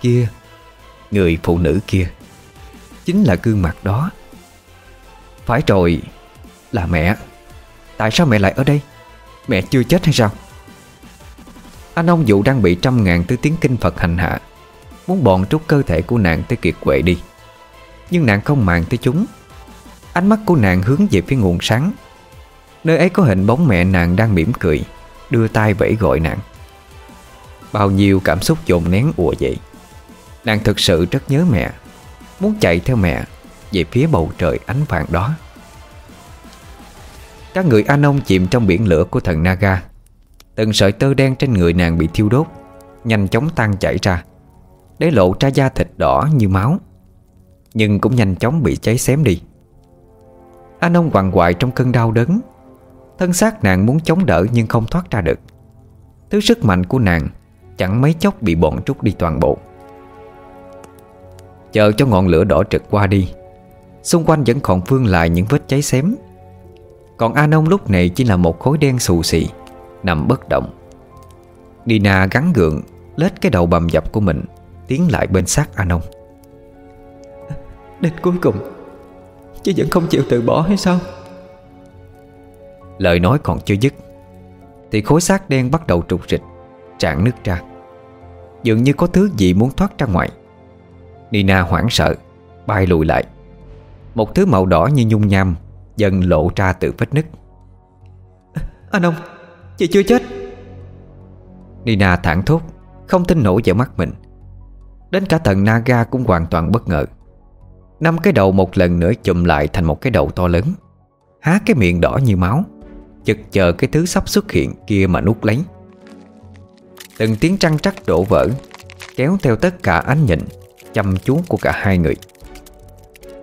Kia, Người phụ nữ kia, Chính là gương mặt đó. Phải rồi, Là mẹ. Tại sao mẹ lại ở đây? Mẹ chưa chết hay sao? Anh ông dụ đang bị trăm ngàn tư tiếng kinh Phật hành hạ, Muốn bọn trút cơ thể của nàng tới kiệt quệ đi. Nhưng nàng không màng tới chúng. Ánh mắt của nàng hướng về phía nguồn sáng. Nơi ấy có hình bóng mẹ nàng đang mỉm cười, Đưa tay vẫy gọi nàng. Bao nhiêu cảm xúc dồn nén ùa dậy. Nàng thực sự rất nhớ mẹ, Muốn chạy theo mẹ Về phía bầu trời ánh vàng đó. Các người anh ông chìm trong biển lửa của thần Naga. Từng sợi tơ đen trên người nàng bị thiêu đốt, Nhanh chóng tan chảy ra, Để lộ ra da thịt đỏ như máu. Nhưng cũng nhanh chóng bị cháy xém đi. Anh ông quằn quại trong cơn đau đớn. Thân xác nàng muốn chống đỡ nhưng không thoát ra được. Thứ sức mạnh của nàng Chẳng mấy chốc bị bọn trút đi toàn bộ. Chờ cho ngọn lửa đỏ trực qua đi. Xung quanh vẫn còn vương lại những vết cháy xém. Còn A Nông lúc này chỉ là một khối đen xù xì, Nằm bất động. Dina gắn gượng, Lết cái đầu bầm dập của mình, Tiến lại bên xác A Nông Đến cuối cùng Chứ vẫn không chịu từ bỏ hay sao? Lời nói còn chưa dứt Thì khối xác đen bắt đầu trục rịch Tràn nước ra. Dường như có thứ gì muốn thoát ra ngoài. Nina hoảng sợ Bay lùi lại. Một thứ màu đỏ như nhung nham Dần lộ ra từ vết nứt. Anh ông Chị chưa chết. Nina thẳng thốt Không tin nổi vào mắt mình. Đến cả thần Naga cũng hoàn toàn bất ngờ Năm cái đầu một lần nữa chụm lại thành một cái đầu to lớn. Há cái miệng đỏ như máu. Chực chờ cái thứ sắp xuất hiện kia mà nuốt lấy. Từng tiếng trăng trắc đổ vỡ, Kéo theo tất cả ánh nhìn, Chăm chú của cả hai người.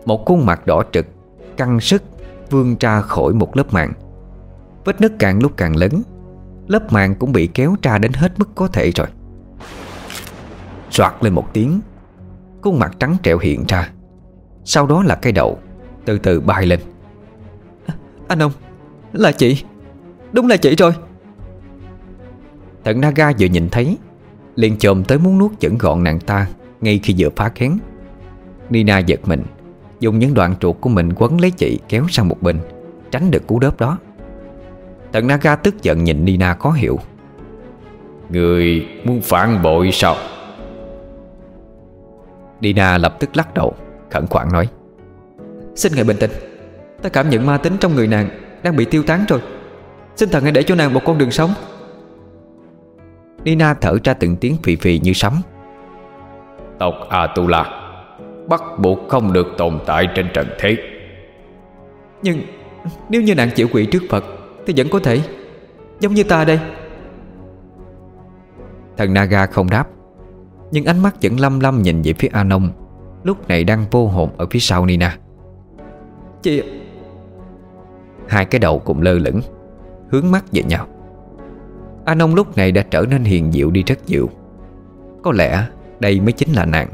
Một khuôn mặt đỏ trực, Căng sức, Vươn ra khỏi một lớp màng. Vết nứt càng lúc càng lớn, Lớp màng cũng bị kéo ra đến hết mức có thể rồi. Soạt lên một tiếng, Khuôn mặt trắng trẹo hiện ra. Sau đó là cái đầu Từ từ bay lên. Anh ông Là chị. Đúng là chị rồi. Thận Naga vừa nhìn thấy liền chồm tới muốn nuốt chửng gọn nàng ta Ngay khi vừa phá khén. Nina giật mình Dùng những đoạn ruột của mình quấn lấy chị kéo sang một bên Tránh được cú đớp đó. Thận Naga tức giận nhìn Nina khó hiểu. Người muốn phản bội sao? Nina lập tức lắc đầu Khẩn khoản nói. Xin ngài bình tĩnh. Ta cảm nhận ma tính trong người nàng Đang bị tiêu tán rồi. Xin thần hãy để cho nàng một con đường sống. Nina thở ra từng tiếng phì phì như sấm. Tộc Atula Bắt buộc không được tồn tại trên trần thế. Nhưng nếu như nàng chịu quỷ trước Phật Thì vẫn có thể. Giống như ta đây. Thần Naga không đáp Nhưng ánh mắt vẫn lâm lâm nhìn về phía Anon Lúc này đang vô hồn ở phía sau Nina. Chị. Hai cái đầu cùng lơ lửng Hướng mắt về nhau. Anon lúc này đã trở nên hiền dịu đi rất nhiều. Có lẽ đây mới chính là nàng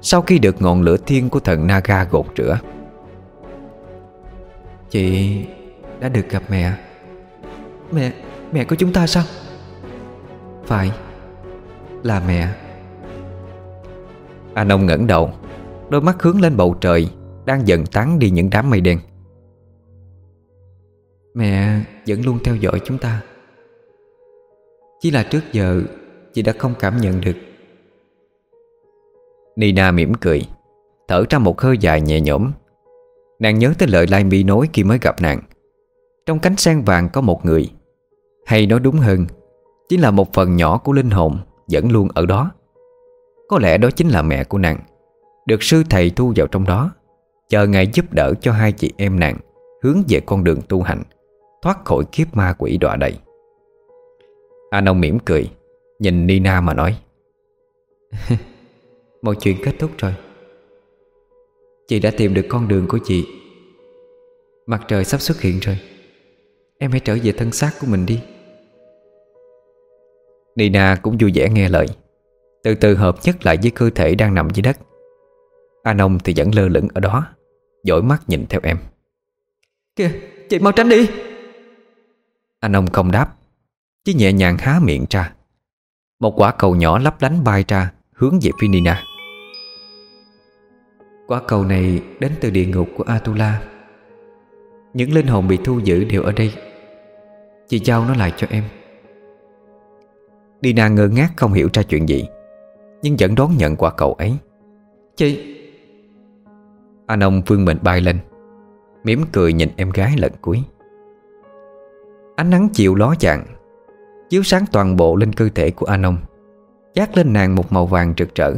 Sau khi được ngọn lửa thiên của thần Naga gột rửa. Chị đã được gặp mẹ. Mẹ, mẹ của chúng ta sao? Phải Là mẹ. Anh ông ngẩng đầu Đôi mắt hướng lên bầu trời, Đang dần tán đi những đám mây đen. Mẹ, vẫn luôn theo dõi chúng ta. Chỉ là trước giờ, Chị đã không cảm nhận được. Nina mỉm cười, Thở ra một hơi dài nhẹ nhõm. Nàng nhớ tới lời Lai Mi nói khi mới gặp nàng. Trong cánh sen vàng có một người. Hay nói đúng hơn, Chính là một phần nhỏ của linh hồn Vẫn luôn ở đó. Có lẽ đó chính là mẹ của nàng. Được sư thầy thu vào trong đó. Chờ ngày giúp đỡ cho hai chị em nàng Hướng về con đường tu hành, Thoát khỏi kiếp ma quỷ đọa đầy. Anh ông mỉm cười, Nhìn Nina mà nói, Mọi chuyện kết thúc rồi. Chị đã tìm được con đường của chị. Mặt trời sắp xuất hiện rồi. Em hãy trở về thân xác của mình đi. Nina cũng vui vẻ nghe lời. Từ từ hợp nhất lại với cơ thể đang nằm dưới đất. Anon thì vẫn lơ lửng ở đó dõi mắt nhìn theo em. Kìa, chị mau tránh đi. Anon không đáp Chỉ nhẹ nhàng há miệng ra. Một quả cầu nhỏ lấp lánh bay ra Hướng về phía Nina Quả cầu này đến từ địa ngục của Atula. Những linh hồn bị thu giữ đều ở đây. Chị giao nó lại cho em. Dina ngơ ngác không hiểu ra chuyện gì Nhưng vẫn đón nhận quả cầu ấy. Chị Anh vương mình bay lên mỉm cười nhìn em gái lần cuối. Ánh nắng chiều ló chạng Chiếu sáng toàn bộ lên cơ thể của Anon Chát lên nàng một màu vàng rực rỡ.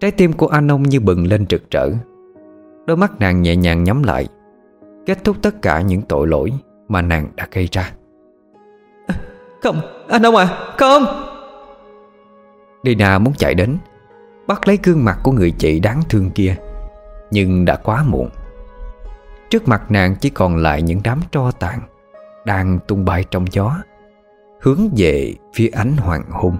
Trái tim của Anon như bừng lên rực rỡ. Đôi mắt nàng nhẹ nhàng nhắm lại Kết thúc tất cả những tội lỗi Mà nàng đã gây ra. Không, Anon à, không! Dina muốn chạy đến Bắt lấy gương mặt của người chị đáng thương kia nhưng đã quá muộn. Trước mặt nàng chỉ còn lại những đám tro tàn Đang tung bay trong gió, Hướng về phía ánh hoàng hôn.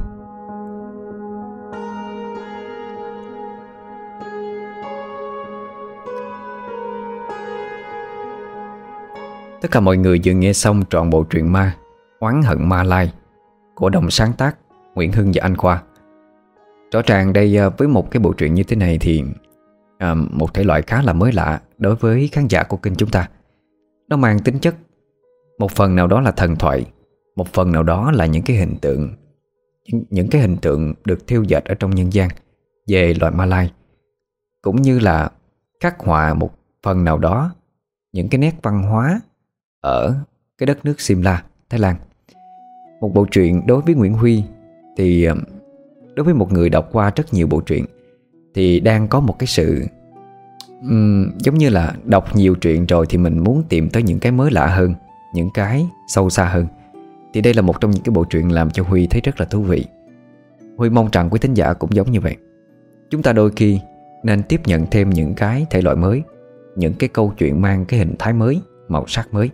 Tất cả mọi người vừa nghe xong trọn bộ truyện ma, Oán hận ma lai Của đồng sáng tác Nguyễn Hưng và Anh Khoa. Rõ ràng đây à, với một cái bộ truyện như thế này thì à, Một thể loại khá là mới lạ Đối với khán giả của kênh chúng ta Nó mang tính chất Một phần nào đó là thần thoại Một phần nào đó là những cái hình tượng Những, những cái hình tượng được thiêu dệt ở trong nhân gian Về loài ma lai Cũng như là khắc họa một phần nào đó những cái nét văn hóa ở cái đất nước Simla, Thái Lan. Một bộ truyện đối với Nguyễn Huy thì à, đối với một người đọc qua rất nhiều bộ truyện thì đang có một cái sự um, giống như là đọc nhiều truyện rồi thì mình muốn tìm tới những cái mới lạ hơn, những cái sâu xa hơn. Thì đây là một trong những cái bộ truyện làm cho Huy thấy rất là thú vị. Huy mong rằng quý thính giả cũng giống như vậy. Chúng ta đôi khi nên tiếp nhận thêm những cái thể loại mới, những cái câu chuyện mang cái hình thái mới, màu sắc mới.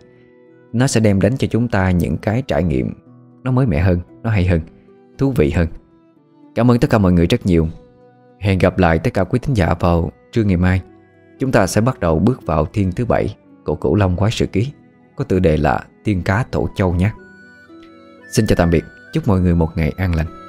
Nó sẽ đem đến cho chúng ta những cái trải nghiệm nó mới mẻ hơn, nó hay hơn, thú vị hơn. Cảm ơn tất cả mọi người rất nhiều. Hẹn gặp lại tất cả quý thính giả vào trưa ngày mai. Chúng ta sẽ bắt đầu bước vào thiên thứ bảy của Cửu Long Quái Sự Ký, có tựa đề là Tiên Cá Tổ Châu nhé. Xin chào tạm biệt, chúc mọi người một ngày an lành.